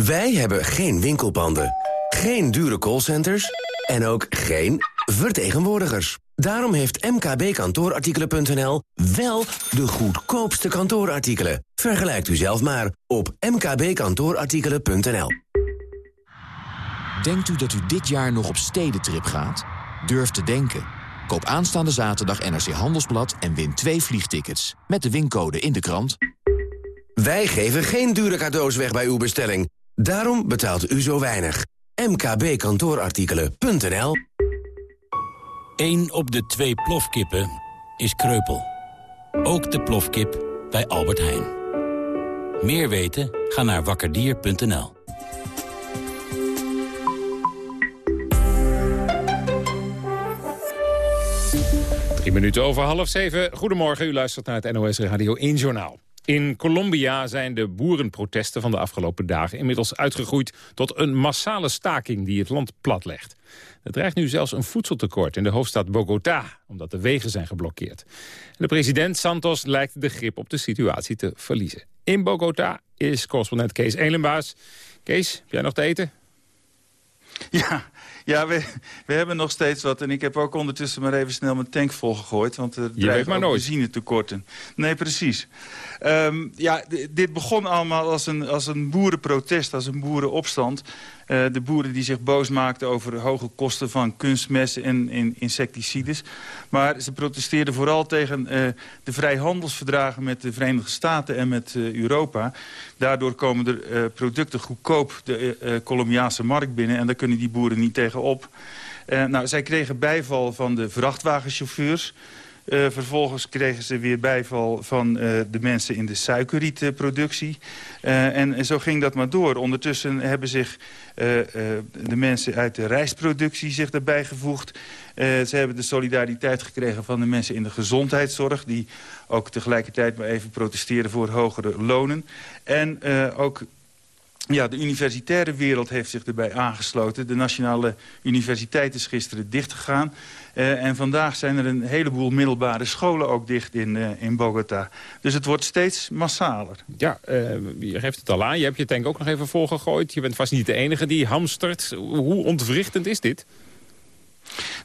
Wij hebben geen winkelpanden, geen dure callcenters en ook geen vertegenwoordigers. Daarom heeft mkbkantoorartikelen.nl wel de goedkoopste kantoorartikelen. Vergelijkt u zelf maar op mkbkantoorartikelen.nl. Denkt u dat u dit jaar nog op stedentrip gaat? Durf te denken. Koop aanstaande zaterdag NRC Handelsblad en win twee vliegtickets. Met de wincode in de krant. Wij geven geen dure cadeaus weg bij uw bestelling. Daarom betaalt u zo weinig. mkbkantoorartikelen.nl Eén op de twee plofkippen is kreupel. Ook de plofkip bij Albert Heijn. Meer weten? Ga naar wakkerdier.nl. Drie minuten over half zeven. Goedemorgen, u luistert naar het NOS Radio 1 Journaal. In Colombia zijn de boerenprotesten van de afgelopen dagen inmiddels uitgegroeid tot een massale staking die het land platlegt. Er dreigt nu zelfs een voedseltekort in de hoofdstad Bogota, omdat de wegen zijn geblokkeerd. De president Santos lijkt de grip op de situatie te verliezen. In Bogota is correspondent Kees Elenbaas. Kees, heb jij nog te eten? Ja, ja we, we hebben nog steeds wat. En ik heb ook ondertussen maar even snel mijn tank volgegooid. Want er dreigen ook benzinetekorten. Nee, precies. Um, ja, dit begon allemaal als een, als een boerenprotest, als een boerenopstand. Uh, de boeren die zich boos maakten over hoge kosten van kunstmest en, insecticides. Maar ze protesteerden vooral tegen uh, de vrijhandelsverdragen met de Verenigde Staten en met uh, Europa. Daardoor komen er producten goedkoop de Colombiaanse markt binnen en daar kunnen die boeren niet tegen op. nou, zij kregen bijval van de vrachtwagenchauffeurs... Uh, vervolgens kregen ze weer bijval van uh, de mensen in de suikerrietproductie. Uh, en, en, zo ging dat maar door. Ondertussen hebben zich de mensen uit de rijstproductie zich daarbij gevoegd. ze hebben de solidariteit gekregen van de mensen in de gezondheidszorg... die ook tegelijkertijd maar even protesteren voor hogere lonen. En ook ja, de universitaire wereld heeft zich erbij aangesloten. De Nationale Universiteit is gisteren dichtgegaan. Uh, en vandaag zijn er een heleboel middelbare scholen ook dicht in, uh, in Bogota. Dus het wordt steeds massaler. Ja, uh, je geeft het al aan. Je hebt je tank ook nog even volgegooid. Je bent vast niet de enige die hamstert. Hoe ontwrichtend is dit?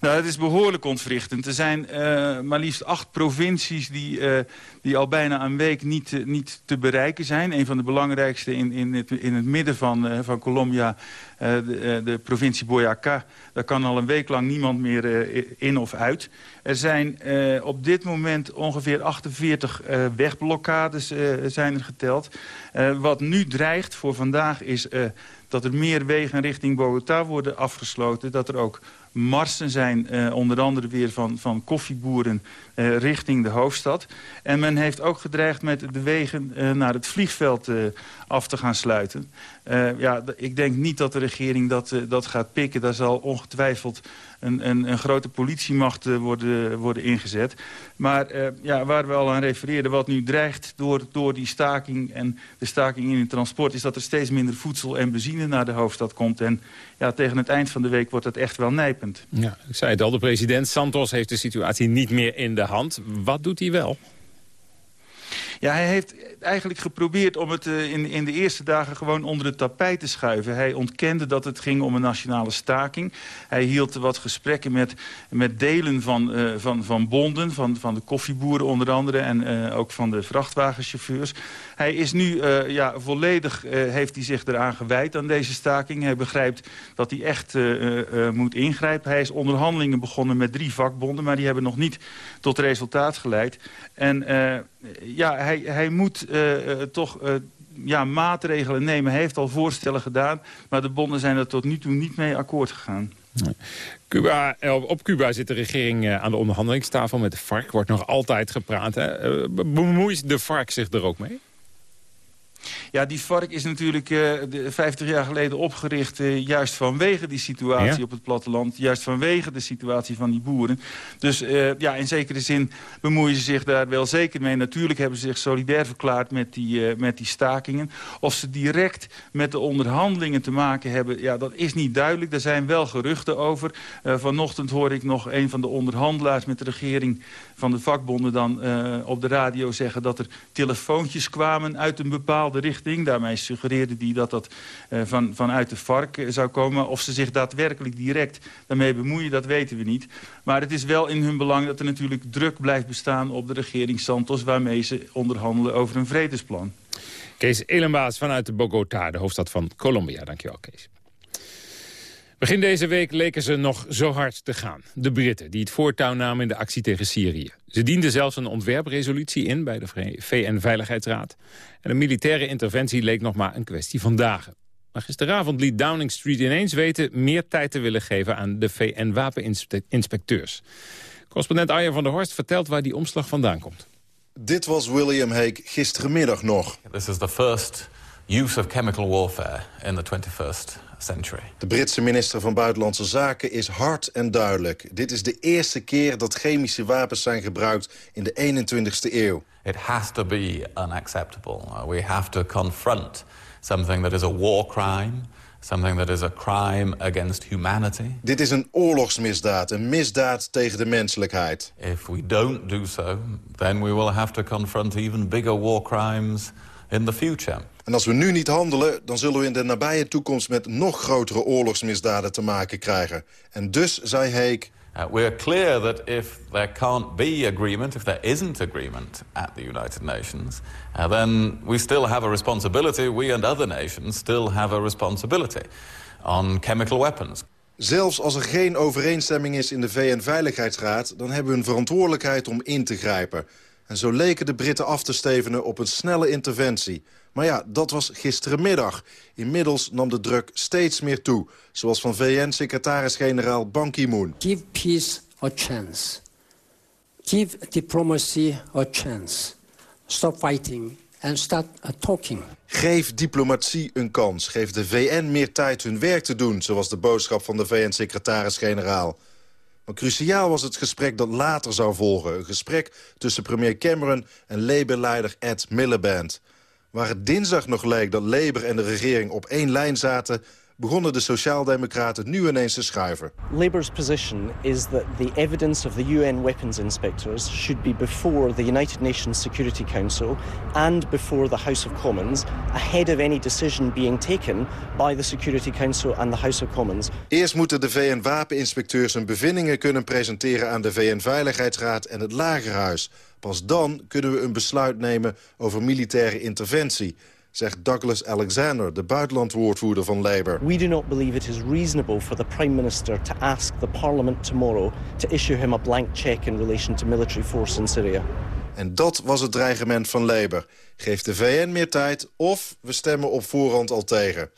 Nou, het is behoorlijk ontwrichtend. Er zijn uh, maar liefst acht provincies die, uh, die al bijna een week niet, uh, niet te bereiken zijn. Een van de belangrijkste in, in, het, in het midden van, van Colombia, de, de, provincie Boyacá. Daar kan al een week lang niemand meer in of uit. Er zijn op dit moment ongeveer 48 wegblokkades zijn er geteld. wat nu dreigt voor vandaag is dat er meer wegen richting Bogota worden afgesloten. Dat er ook marsen zijn, eh, onder andere weer van, van koffieboeren eh, richting de hoofdstad. En men heeft ook gedreigd met de wegen eh, naar het vliegveld af te gaan sluiten. Ja, ik denk niet dat de regering dat, dat gaat pikken. Daar zal ongetwijfeld een, grote politiemacht worden, worden ingezet. Maar ja, waar we al aan refereerden, wat nu dreigt door, door die staking... en de staking in het transport... is dat er steeds minder voedsel en benzine naar de hoofdstad komt. En ja, tegen het eind van de week wordt het echt wel nijpend. Ja, ik zei het al, de president Santos heeft de situatie niet meer in de hand. Wat doet hij wel? Ja, hij heeft eigenlijk geprobeerd om het uh, in, in de eerste dagen gewoon onder het tapijt te schuiven. Hij ontkende dat het ging om een nationale staking. Hij hield wat gesprekken met, met delen van, uh, van, van bonden, van, van de koffieboeren onder andere... en uh, ook van de vrachtwagenchauffeurs. Hij is nu ja, volledig, heeft hij zich eraan gewijd aan deze staking. Hij begrijpt dat hij echt moet ingrijpen. Hij is onderhandelingen begonnen met drie vakbonden... maar die hebben nog niet tot resultaat geleid. En ja, hij, hij moet toch ja, maatregelen nemen. Hij heeft al voorstellen gedaan, maar de bonden zijn er tot nu toe niet mee akkoord gegaan. Cuba, eh, op Cuba zit de regering eh, aan de onderhandelingstafel met de FARC. Wordt nog altijd gepraat. Hè? Eh, bemoeit de FARC zich er ook mee? Ja, die vark is natuurlijk uh, 50 jaar geleden opgericht... Uh, juist vanwege die situatie op het platteland. Juist vanwege de situatie van die boeren. Dus uh, ja, in zekere zin bemoeien ze zich daar wel zeker mee. Natuurlijk hebben ze zich solidair verklaard met die, met die stakingen. Of ze direct met de onderhandelingen te maken hebben... ja, dat is niet duidelijk. Er zijn wel geruchten over. vanochtend hoor ik nog een van de onderhandelaars met de regering van de vakbonden dan op de radio zeggen... dat er telefoontjes kwamen uit een bepaalde richting. Daarmee suggereerde hij dat dat uh, van, vanuit de vark eh, zou komen. Of ze zich daadwerkelijk direct daarmee bemoeien, dat weten we niet. Maar het is wel in hun belang dat er natuurlijk druk blijft bestaan op de regering Santos... waarmee ze onderhandelen over een vredesplan. Kees Elenbaas vanuit Bogota, de hoofdstad van Colombia. Dankjewel, Kees. Begin deze week leken ze nog zo hard te gaan. De Britten, die het voortouw namen in de actie tegen Syrië. Ze dienden zelfs een ontwerpresolutie in bij de VN-veiligheidsraad. En een militaire interventie leek nog maar een kwestie van dagen. Maar gisteravond liet Downing Street ineens weten... meer tijd te willen geven aan de VN-wapeninspecteurs. Correspondent Arjen van der Horst vertelt waar die omslag vandaan komt. Dit was William Hague gisterenmiddag nog. This is the first use of chemical warfare in the 21st century. De Britse minister van Buitenlandse Zaken is hard en duidelijk. Dit is de eerste keer dat chemische wapens zijn gebruikt in de 21ste eeuw. It has to be unacceptable. Uh, we have to confront something that is a war crime something that is a crime against humanity. Dit is een oorlogsmisdaad, een misdaad tegen de menselijkheid. If we don't do so, then we will have to confront even bigger war crimes in the future. En als we nu niet handelen, dan zullen we in de nabije toekomst... met nog grotere oorlogsmisdaden te maken krijgen. En dus, zei Heek... Uh, we're clear that if there can't be agreement, if there isn't agreement at the United Nations, uh, then we still have a responsibility, we and other nations still have a responsibility on chemical weapons. Zelfs als er geen overeenstemming is in de VN-veiligheidsraad... dan hebben we een verantwoordelijkheid om in te grijpen. En zo leken de Britten af te stevenen op een snelle interventie. Maar ja, dat was gisterenmiddag. Inmiddels nam de druk steeds meer toe. Zoals van VN-secretaris-generaal Ban Ki-moon. Give peace a chance. Give diplomacy a chance. Stop fighting and start talking. Geef diplomatie een kans. Geef de VN meer tijd hun werk te doen... zoals de boodschap van de VN-secretaris-generaal. Maar cruciaal was het gesprek dat later zou volgen. Een gesprek tussen premier Cameron en Labour-leider Ed Miliband. Waar het dinsdag nog leek dat Labour en de regering op één lijn zaten begonnen de Sociaaldemocraten nu ineens te schuiven. Labour's position is that the evidence of the UN weapons inspectors should be before the United Nations Security Council and before the House of Commons ahead of any decision being taken by the Security Council and the House of Commons. Eerst moeten de VN-wapeninspecteurs hun bevindingen kunnen presenteren aan de VN-veiligheidsraad en het Lagerhuis. Pas dan kunnen we een besluit nemen over militaire interventie zegt Douglas Alexander, de buitenlandwoordvoerder van Labour. We do not believe it is reasonable for the Prime Minister to ask the Parliament tomorrow to issue him a blank check in relation to military force in Syria. En dat was het dreigement van Labour. Geef de VN meer tijd of we stemmen op voorhand al tegen.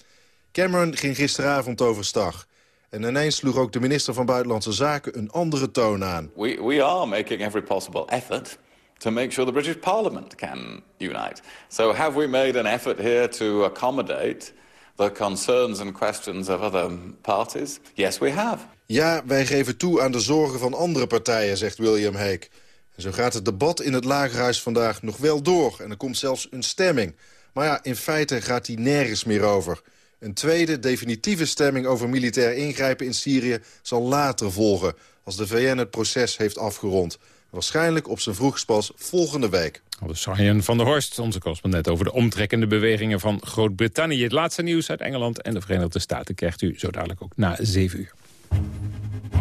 Cameron ging gisteravond overstag. En ineens sloeg ook de minister van Buitenlandse Zaken een andere toon aan. We, we are making every possible effort to make sure the British Parliament can unite. So have we made an effort here to accommodate the concerns and questions of other parties? Yes, we have. Ja, wij geven toe aan de zorgen van andere partijen, zegt William Hague. En zo gaat het debat in het Lagerhuis vandaag nog wel door. En er komt zelfs een stemming. Maar ja, in feite gaat die nergens meer over. Een tweede, definitieve stemming over militair ingrijpen in Syrië zal later volgen... als de VN het proces heeft afgerond. Waarschijnlijk op zijn vroegst pas volgende week. Dus Arjen van der Horst, onze correspondent over de omtrekkende bewegingen van Groot-Brittannië. Het laatste nieuws uit Engeland en de Verenigde Staten krijgt u zo dadelijk ook na 7 uur.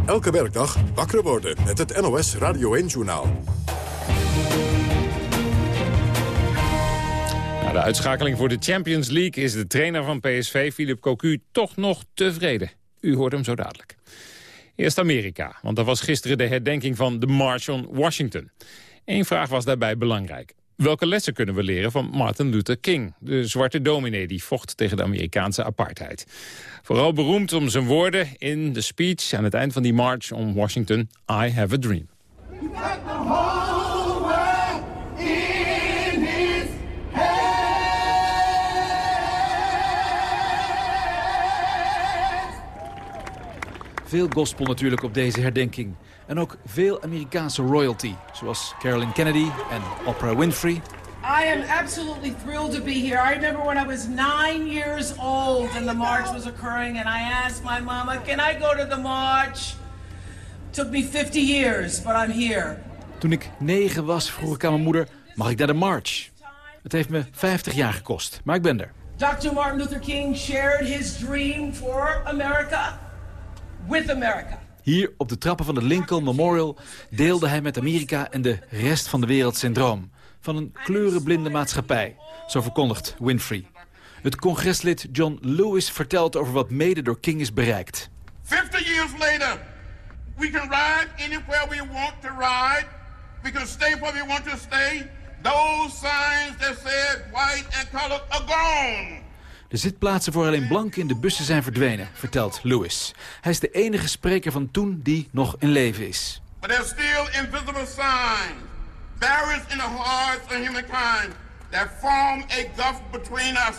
Elke werkdag wakker worden met het NOS Radio 1-journaal. Na de uitschakeling voor de Champions League is de trainer van PSV, Philip Cocu, toch nog tevreden. U hoort hem zo dadelijk. Eerst Amerika, want er was gisteren de herdenking van de March on Washington. Eén vraag was daarbij belangrijk. Welke lessen kunnen we leren van Martin Luther King, de zwarte dominee die vocht tegen de Amerikaanse apartheid? Vooral beroemd om zijn woorden in de speech aan het eind van die March on Washington, I have a dream. Veel gospel natuurlijk op deze herdenking. En ook veel Amerikaanse royalty, zoals Carolyn Kennedy en Oprah Winfrey. I am absolutely thrilled to be here. I remember when I was nine years old and the march was occurring and I asked my mama, can I go to the march? It took me 50 years, but I'm here. Toen ik negen was, vroeg ik aan mijn moeder, mag ik naar de march? Het heeft me 50 jaar gekost, maar ik ben er. Dr. Martin Luther King shared his dream for America with America. Hier op de trappen van het Lincoln Memorial deelde hij met Amerika en de rest van de wereld zijn droom. Van een kleurenblinde maatschappij, zo verkondigt Winfrey. Het congreslid John Lewis vertelt over wat mede door King is bereikt. 50 years later, we can ride anywhere we want to ride. We can stay where we want to stay. Those signs that said white and colored are gone. De zitplaatsen voor alleen blanken in de bussen zijn verdwenen, vertelt Lewis. Hij is de enige spreker van toen die nog in leven is. But there's still invisible signs, barriers in the hearts of humankind that form a gulf between us.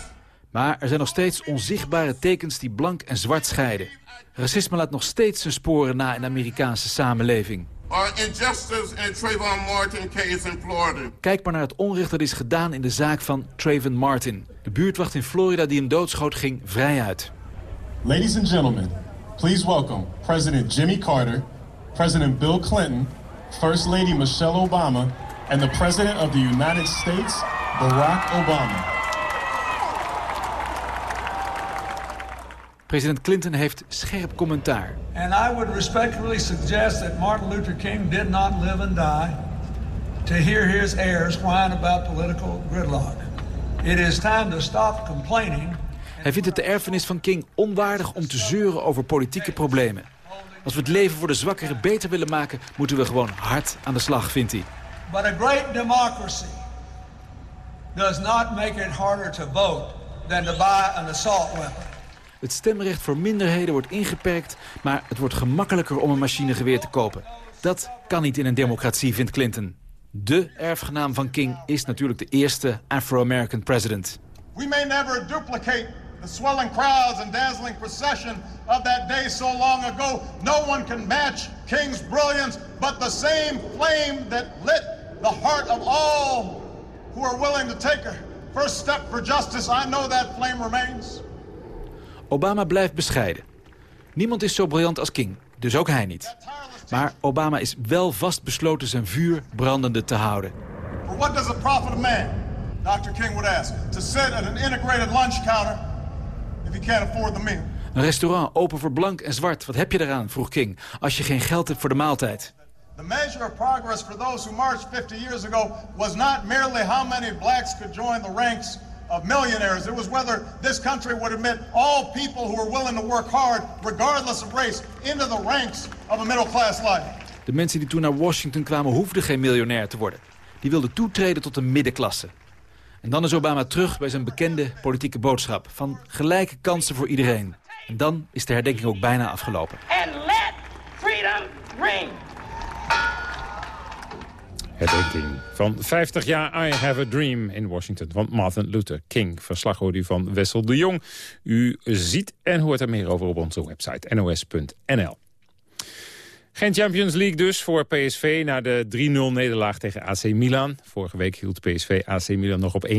Maar er zijn nog steeds onzichtbare tekens die blank en zwart scheiden. Racisme laat nog steeds zijn sporen na in de Amerikaanse samenleving or injustice in Trayvon Martin case in Florida. Kijk maar naar het onrecht dat is gedaan in de zaak van Trayvon Martin. De buurtwacht in Florida die hem doodschoot ging vrij uit. Ladies and gentlemen, please welcome President Jimmy Carter, President Bill Clinton, First Lady Michelle Obama and the President of the United States, Barack Obama. President Clinton heeft scherp commentaar. And I would respectfully suggest that Martin Luther King did not live and die to hear his heirs whine about political gridlock. It is time to stop complaining. Hij vindt het de erfenis van King onwaardig om te zeuren over politieke problemen. Als we het leven voor de zwakkeren beter willen maken... moeten we gewoon hard aan de slag, vindt hij. But a great democracy does not make it harder to vote than to buy an assault weapon. Het stemrecht voor minderheden wordt ingeperkt... maar het wordt gemakkelijker om een machinegeweer te kopen. Dat kan niet in een democratie, vindt Clinton. De erfgenaam van King is natuurlijk de eerste Afro-American president. We may never duplicate the swelling crowds and dazzling procession of that day so long ago. No one can match King's brilliance, but the same flame that lit the heart of all who are willing to take a first step for justice, I know that flame remains. Obama blijft bescheiden. Niemand is zo briljant als King, dus ook hij niet. Maar Obama is wel vastbesloten zijn vuur brandende te houden. For what does it profit a man, Dr. King would ask, to sit at an integrated lunch counter if he can't afford the meal? Een restaurant open voor blank en zwart, wat heb je eraan, vroeg King, als je geen geld hebt voor de maaltijd? The measure of progress for those who marched 50 years ago was not merely how many blacks could join the ranks of millionaires. It was whether this country would admit all people who are willing to work hard, regardless of race, into the ranks of a middle class life. De mensen die toen naar Washington kwamen hoefden geen miljonair te worden. Die wilden toetreden tot de middenklasse. En dan is Obama terug bij zijn bekende politieke boodschap... van gelijke kansen voor iedereen. En dan is de herdenking ook bijna afgelopen. And let freedom ring. Van 50 jaar I Have a Dream in Washington van Martin Luther King. Verslag hoort u van Wessel de Jong. U ziet en hoort er meer over op onze website nos.nl. Geen Champions League dus voor PSV na de 3-0 nederlaag tegen AC Milan. Vorige week hield PSV AC Milan nog op 1-1.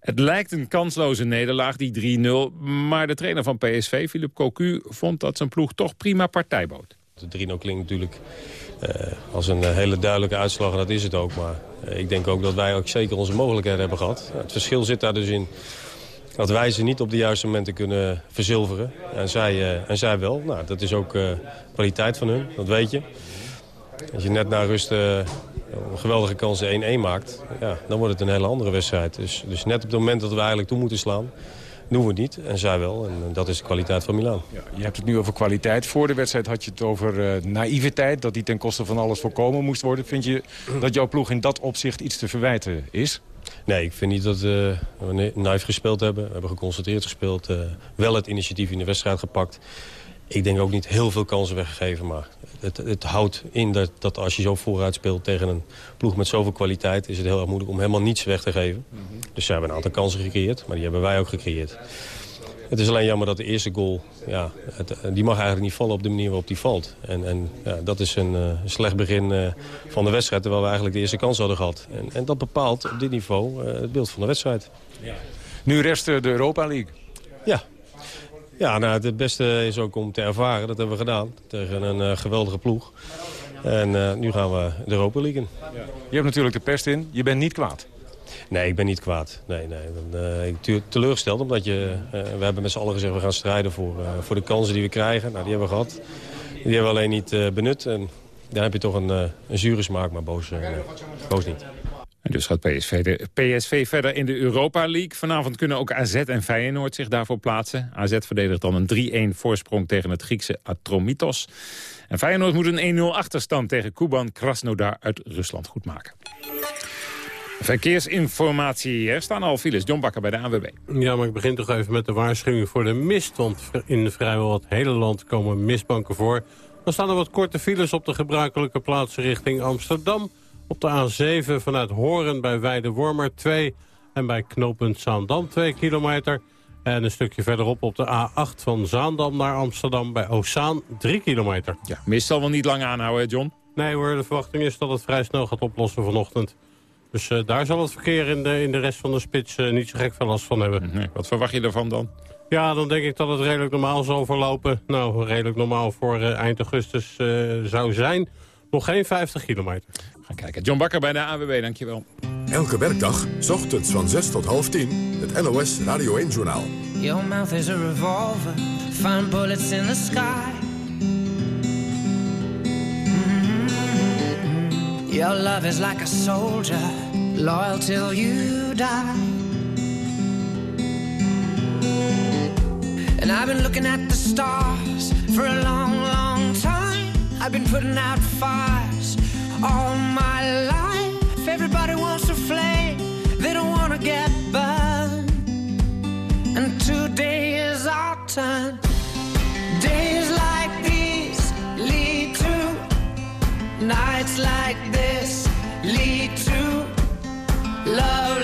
Het lijkt een kansloze nederlaag, die 3-0. Maar de trainer van PSV, Philip Cocu, vond dat zijn ploeg toch prima partij bood. De 3-0 klinkt natuurlijk als een hele duidelijke uitslag en dat is het ook. Maar ik denk ook dat wij ook zeker onze mogelijkheden hebben gehad. Het verschil zit daar dus in dat wij ze niet op de juiste momenten kunnen verzilveren. En zij, en zij wel. Nou, dat is ook kwaliteit van hun, dat weet je. Als je net na rust een geweldige kans 1-1 maakt... Ja, dan wordt het een hele andere wedstrijd. Dus, dus net op het moment dat we eigenlijk toe moeten slaan doen we het niet. En zij wel. En dat is de kwaliteit van Milaan. Ja, je hebt het nu over kwaliteit. Voor de wedstrijd had je het over uh, naïviteit. Dat die ten koste van alles voorkomen moest worden. Vind je dat jouw ploeg in dat opzicht iets te verwijten is? Nee, ik vind niet dat uh, we naïef gespeeld hebben. We hebben geconcentreerd gespeeld. Uh, wel het initiatief in de wedstrijd gepakt. Ik denk ook niet heel veel kansen weggegeven. Maar het, het houdt in dat, dat als je zo vooruit speelt tegen een ploeg met zoveel kwaliteit... is het heel erg moeilijk om helemaal niets weg te geven. Mm -hmm. Dus ze hebben een aantal kansen gecreëerd, maar die hebben wij ook gecreëerd. Het is alleen jammer dat de eerste goal, ja, het, die mag eigenlijk niet vallen op de manier waarop die valt. En, en ja, dat is een, uh, slecht begin uh, van de wedstrijd, terwijl we eigenlijk de eerste kans hadden gehad. En, en dat bepaalt op dit niveau uh, het beeld van de wedstrijd. Ja. Nu rest de Europa League. Ja, ja, nou, het beste is ook om te ervaren. Dat hebben we gedaan tegen een uh, geweldige ploeg. En uh, nu gaan we de Europa League in. Ja. Je hebt natuurlijk de pest in. Je bent niet kwaad. Nee, ik ben niet kwaad. Nee, nee. Uh, ik ben teleurgesteld omdat je, we hebben met z'n allen gezegd... we gaan strijden voor, voor de kansen die we krijgen. Nou, die hebben we gehad. Die hebben we alleen niet benut. En daar heb je toch een, een zure smaak, maar boos, boos niet. En dus gaat PSV, de, PSV verder in de Europa League. Vanavond kunnen ook AZ en Feyenoord zich daarvoor plaatsen. AZ verdedigt dan een 3-1 voorsprong tegen het Griekse Atromitos. En Feyenoord moet een 1-0 achterstand tegen Kuban Krasnodar uit Rusland goedmaken. Verkeersinformatie. Er staan al files. John Bakker bij de ANWB. Ja, maar ik begin toch even met de waarschuwing voor de mist. In vrijwel het hele land komen mistbanken voor. Dan staan er wat korte files op de gebruikelijke plaatsen richting Amsterdam... Op de A7 vanuit Horen bij Weide-Wormer 2 en bij knooppunt Zaandam 2 kilometer. En een stukje verderop op de A8 van Zaandam naar Amsterdam bij Ozaan 3 kilometer. Ja, mist zal wel niet lang aanhouden, John? Nee hoor, de verwachting is dat het vrij snel gaat oplossen vanochtend. Dus uh, daar zal het verkeer in de, in de rest van de spits uh, niet zo gek veel last van hebben. Nee, wat verwacht je ervan dan? Ja, dan denk ik dat het redelijk normaal zal verlopen. Nou, redelijk normaal voor uh, eind augustus zou zijn. Nog geen 50 kilometer. Gaan kijken. John Bakker bij de AWB, dankjewel. Elke werkdag, s ochtends van 6 tot half 10, het NOS Radio 1-journaal. Your mouth is a revolver, find bullets in the sky. Mm -hmm. Your love is like a soldier, loyal till you die. And I've been looking at the stars for a long, long time. I've been putting out fires all my life. Everybody wants to flame, they don't want to get burned. And today is our turn. Days like these lead to nights like this lead to love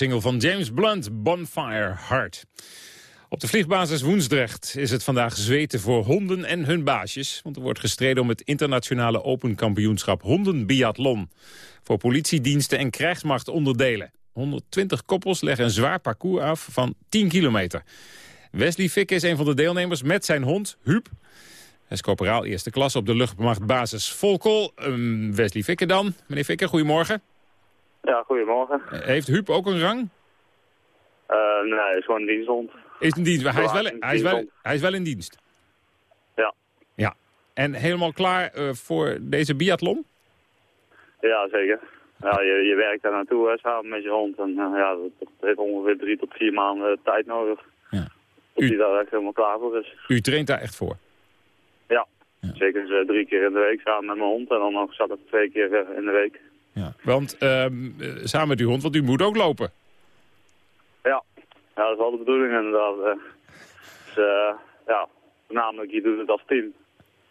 Single van James Blunt, Bonfire Heart. Op de vliegbasis Woensdrecht is het vandaag zweten voor honden en hun baasjes. Want er wordt gestreden om het internationale open kampioenschap hondenbiathlon. Voor politiediensten en krijgsmachtonderdelen. 120 koppels leggen een zwaar parcours af van 10 kilometer. Wesley Fikke is een van de deelnemers met zijn hond, Huub. Hij is corporaal eerste klas op de luchtmachtbasis Volkel. Um, Wesley Fikke dan. Meneer Fikke, goedemorgen. Ja, goedemorgen. Heeft Huub ook een rang? Eh, nee, hij is gewoon een diensthond. Is in dienst. Hij is, wel, een hij, is wel, hij is wel in dienst. Ja. Ja. En helemaal klaar eh, voor deze biathlon? Ja, zeker. Ja, je, je werkt daar naartoe hè, samen met je hond. En eh, ja, dat, heeft ongeveer drie tot vier maanden tijd nodig. Ja. Tot hij daar echt helemaal klaar voor is. U traint daar echt voor? Ja. Zeker dus, drie keer in de week samen met mijn hond. En dan nog zat het twee keer in de week. Ja. Want ehm, eh, samen met uw hond, want u moet ook lopen. Ja. ja, dat is wel de bedoeling inderdaad. eh. Dus eh, ja, voornamelijk je doet het als team.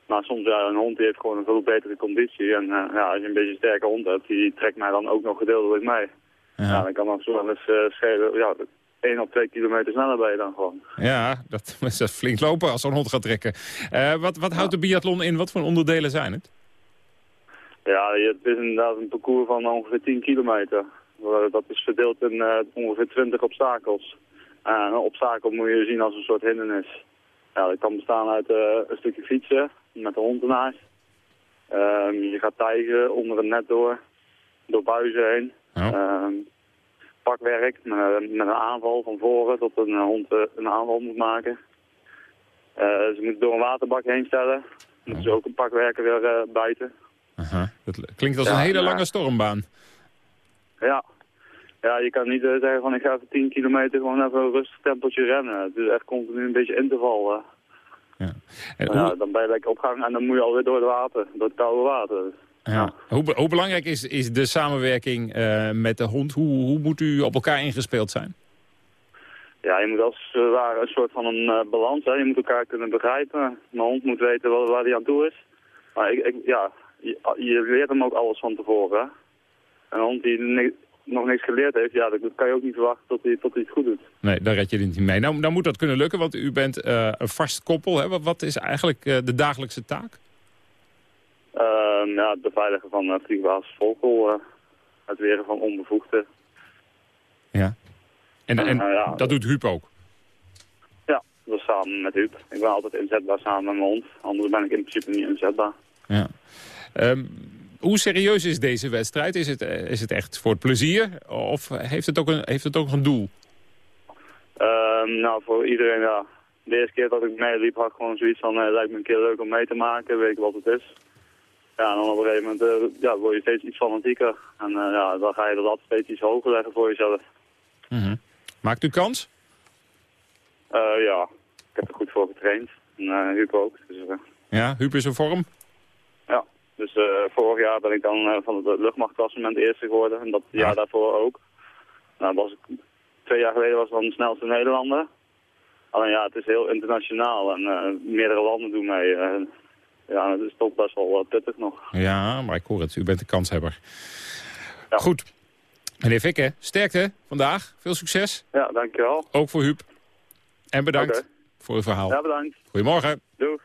Maar soms, ja, een hond die heeft gewoon een veel betere conditie. En eh, ja, als je een beetje een sterke hond hebt, die trekt mij dan ook nog gedeeltelijk mee. Ja, dan kan nog zo wel eens eh, schelen, ja, 1 of 2 kilometer sneller ben je dan gewoon. Ja, dat *laughs* is dat flink lopen als zo'n hond gaat trekken. Eh, wat, wat houdt de biathlon in? Wat voor onderdelen zijn het? Ja, het is inderdaad een parcours van ongeveer 10 kilometer. Eh, Dat is verdeeld in eh, ongeveer 20 obstakels. En een obstakel moet je zien als een soort hindernis. Ja, dat kan bestaan uit eh, een stukje fietsen met de hond ernaast. Ehm, je gaat tijgen onder een net door, door buizen heen. Ehm, pakwerk met, met een aanval van voren tot een hond eh, een aanval moet maken. Eh, ze moeten door een waterbak heen stellen. Moeten ze ook een pakwerker weer eh, Aha. Dat klinkt als Ja, een hele ja. lange stormbaan. Ja. Ja, je kan niet eh, zeggen van ik ga even 10 kilometer gewoon even een rustig tempeltje rennen. Het is echt continu een beetje interval. eh. En Maar ja, hoe, dan ben je lekker op gang en dan moet je alweer door het water, door het koude water. ja. hoe, be- hoe belangrijk is, is de samenwerking eh, met de hond? Hoe, hoe moet u op elkaar ingespeeld zijn? Ja, je moet als het ware een soort van een eh, balans, hè. je moet elkaar kunnen begrijpen. Mijn hond moet weten waar, waar hij aan toe is. Maar ik, ik, ja, je, je leert hem ook alles van tevoren. Een hond die ni- nog niks geleerd heeft, ja, dat, kan je ook niet verwachten tot hij, tot hij het goed doet. Nee, daar red je niet mee. Nou, nou moet dat kunnen lukken, want u bent eh, een vast koppel. Hè? Wat, wat is eigenlijk eh, de dagelijkse taak? Ja, het beveiligen van uh, vliegbasis Volkel, eh, het weren van onbevoegden. Ja. En, en ja, dat doet Huub ook? Ja, dat is samen met Huub. Ik ben altijd inzetbaar samen met mijn hond. Anders ben ik in principe niet inzetbaar. Ja. Ehm, hoe serieus is deze wedstrijd? Is het, eh, is het echt voor het plezier? Of heeft het ook een, heeft het ook een doel? Ehm, nou, voor iedereen, ja. De eerste keer dat ik meeliep had ik gewoon zoiets van, eh, lijkt me een keer leuk om mee te maken, weet ik wat het is. Ja, en dan op een gegeven moment eh, ja, word je steeds iets fanatieker. En ja, dan ga je de lat steeds iets hoger leggen voor jezelf. Mhm. Maakt u kans? Ja, ik heb er goed voor getraind. En uh, Huub ook. Dus, Ja, Huub is in vorm? Ja. dus eh, vorig jaar ben ik dan eh, van het luchtmachtklassement eerste geworden. En dat jaar daarvoor ook. Nou, was ik, twee jaar geleden was ik dan de snelste Nederlander. Alleen ja, het is heel internationaal en eh, meerdere landen doen mee. ja, het is toch best wel eh, pittig nog. Ja, maar ik hoor het. U bent de kanshebber. Goed. Meneer Vikke, sterkte vandaag. Veel succes. Ja, dankjewel. Ook voor Huub. En bedankt voor uw verhaal. Ja, bedankt. Goedemorgen. Doeg.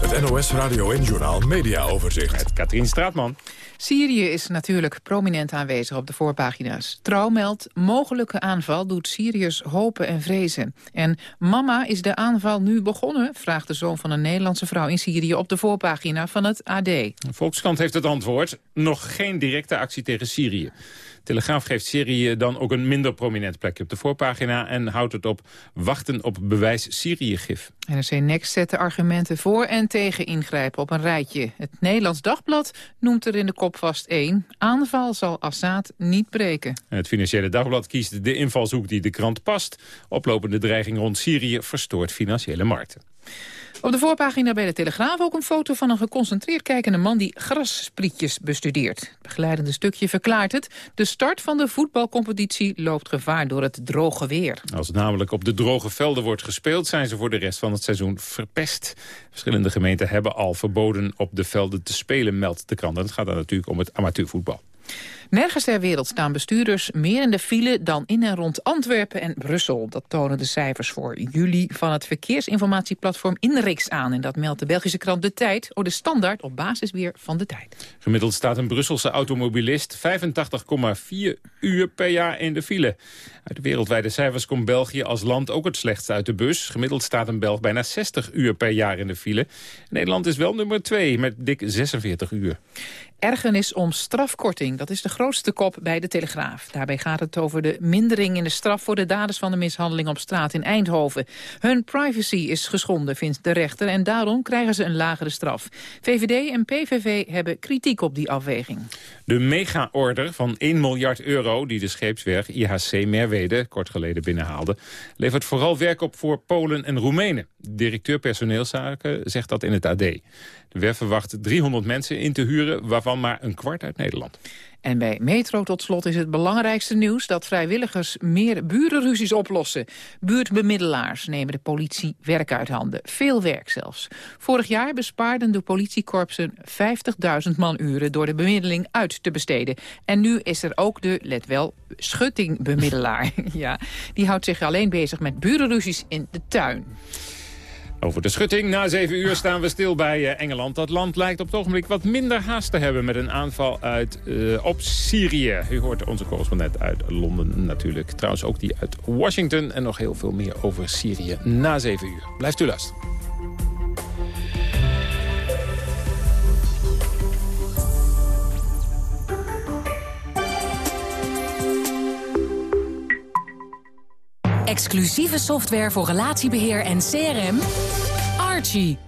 Het NOS Radio en Journal Media Overzicht. Met Katrien Straatman. Syrië is natuurlijk prominent aanwezig op de voorpagina's. Trouw meldt, mogelijke aanval doet Syriërs hopen en vrezen. En mama, is de aanval nu begonnen? Vraagt de zoon van een Nederlandse vrouw in Syrië op de voorpagina van het AD. Volkskrant heeft het antwoord. Nog geen directe actie tegen Syrië. Telegraaf geeft Syrië dan ook een minder prominent plekje op de voorpagina... en houdt het op wachten op bewijs Syrië-gif. NRC Next zet de argumenten voor en tegen ingrijpen op een rijtje. Het Nederlands Dagblad noemt er in de kop vast één. Aanval zal Assad niet breken. Het Financiële Dagblad kiest de invalshoek die de krant past. Oplopende dreiging rond Syrië verstoort financiële markten. Op de voorpagina bij de Telegraaf ook een foto van een geconcentreerd kijkende man die grassprietjes bestudeert. Het begeleidende stukje verklaart het. De start van de voetbalcompetitie loopt gevaar door het droge weer. Als het namelijk op de droge velden wordt gespeeld, zijn ze voor de rest van het seizoen verpest. Verschillende gemeenten hebben al verboden op de velden te spelen, meldt de krant. En het gaat dan natuurlijk om het amateurvoetbal. Nergens ter wereld staan bestuurders meer in de file dan in en rond Antwerpen en Brussel. Dat tonen de cijfers voor juli van het verkeersinformatieplatform Inrix aan. En dat meldt de Belgische krant De Tijd, of de standaard op basis weer van de tijd. Gemiddeld staat een Brusselse automobilist 85,4 uur per jaar in de file. Uit de wereldwijde cijfers komt België als land ook het slechtst uit de bus. Gemiddeld staat een Belg bijna 60 uur per jaar in de file. Nederland is wel nummer 2 met dik 46 uur. Ergernis om strafkorting, dat is de grootste kop bij de Telegraaf. Daarbij gaat het over de mindering in de straf voor de daders van de mishandeling op straat in Eindhoven. Hun privacy is geschonden, vindt de rechter, en daarom krijgen ze een lagere straf. VVD en PVV hebben kritiek op die afweging. De mega-order van 1 miljard euro die de scheepswerf IHC Merwede kort geleden binnenhaalde, levert vooral werk op voor Polen en Roemenen. Directeur personeelszaken zegt dat in het AD. De werf verwacht 300 mensen in te huren, waarvan maar een kwart uit Nederland. En bij Metro tot slot is het belangrijkste nieuws... dat vrijwilligers meer burenruzies oplossen. Buurtbemiddelaars nemen de politie werk uit handen. Veel werk zelfs. Vorig jaar bespaarden de politiekorpsen 50.000 manuren... door de bemiddeling uit te besteden. En nu is er ook de, let wel, schuttingbemiddelaar. *laughs* ja, die houdt zich alleen bezig met burenruzies in de tuin. Over de schutting. Na zeven uur staan we stil bij uh, Engeland. Dat land lijkt op het ogenblik wat minder haast te hebben... met een aanval uit, uh, op Syrië. U hoort onze correspondent uit Londen natuurlijk. Trouwens ook die uit Washington. En nog heel veel meer over Syrië na zeven uur. Blijft u luisteren. Exclusieve software voor relatiebeheer en CRM. Archie.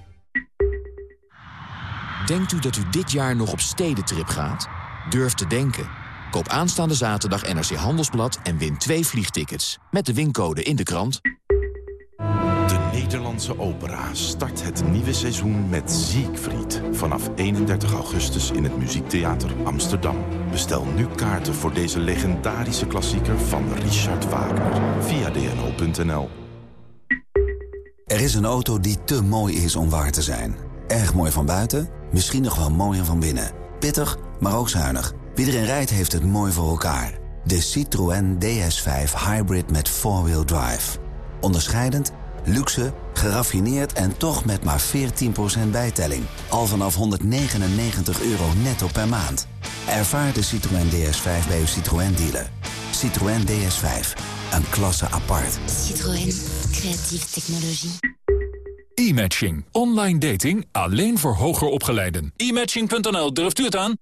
Denkt u dat u dit jaar nog op stedentrip gaat? Durf te denken. Koop aanstaande zaterdag NRC Handelsblad en win twee vliegtickets. Met de wincode in de krant. De Nederlandse opera start het nieuwe seizoen met Siegfried. Vanaf 31 augustus in het Muziektheater Amsterdam. Bestel nu kaarten voor deze legendarische klassieker van Richard Wagner. Via dno.nl Er is een auto die te mooi is om waar te zijn. Erg mooi van buiten, misschien nog wel mooier van binnen. Pittig, maar ook zuinig. Wie erin rijdt heeft het mooi voor elkaar. De Citroën DS5 Hybrid met 4-wheel drive. Onderscheidend, luxe, geraffineerd en toch met maar 14% bijtelling. Al vanaf 199 euro netto per maand. Ervaar de Citroën DS5 bij uw Citroën dealer. Citroën DS5, een klasse apart. Citroën, creatieve technologie. E-matching. Online dating alleen voor hoger opgeleiden. E-matching.nl, durft u het aan?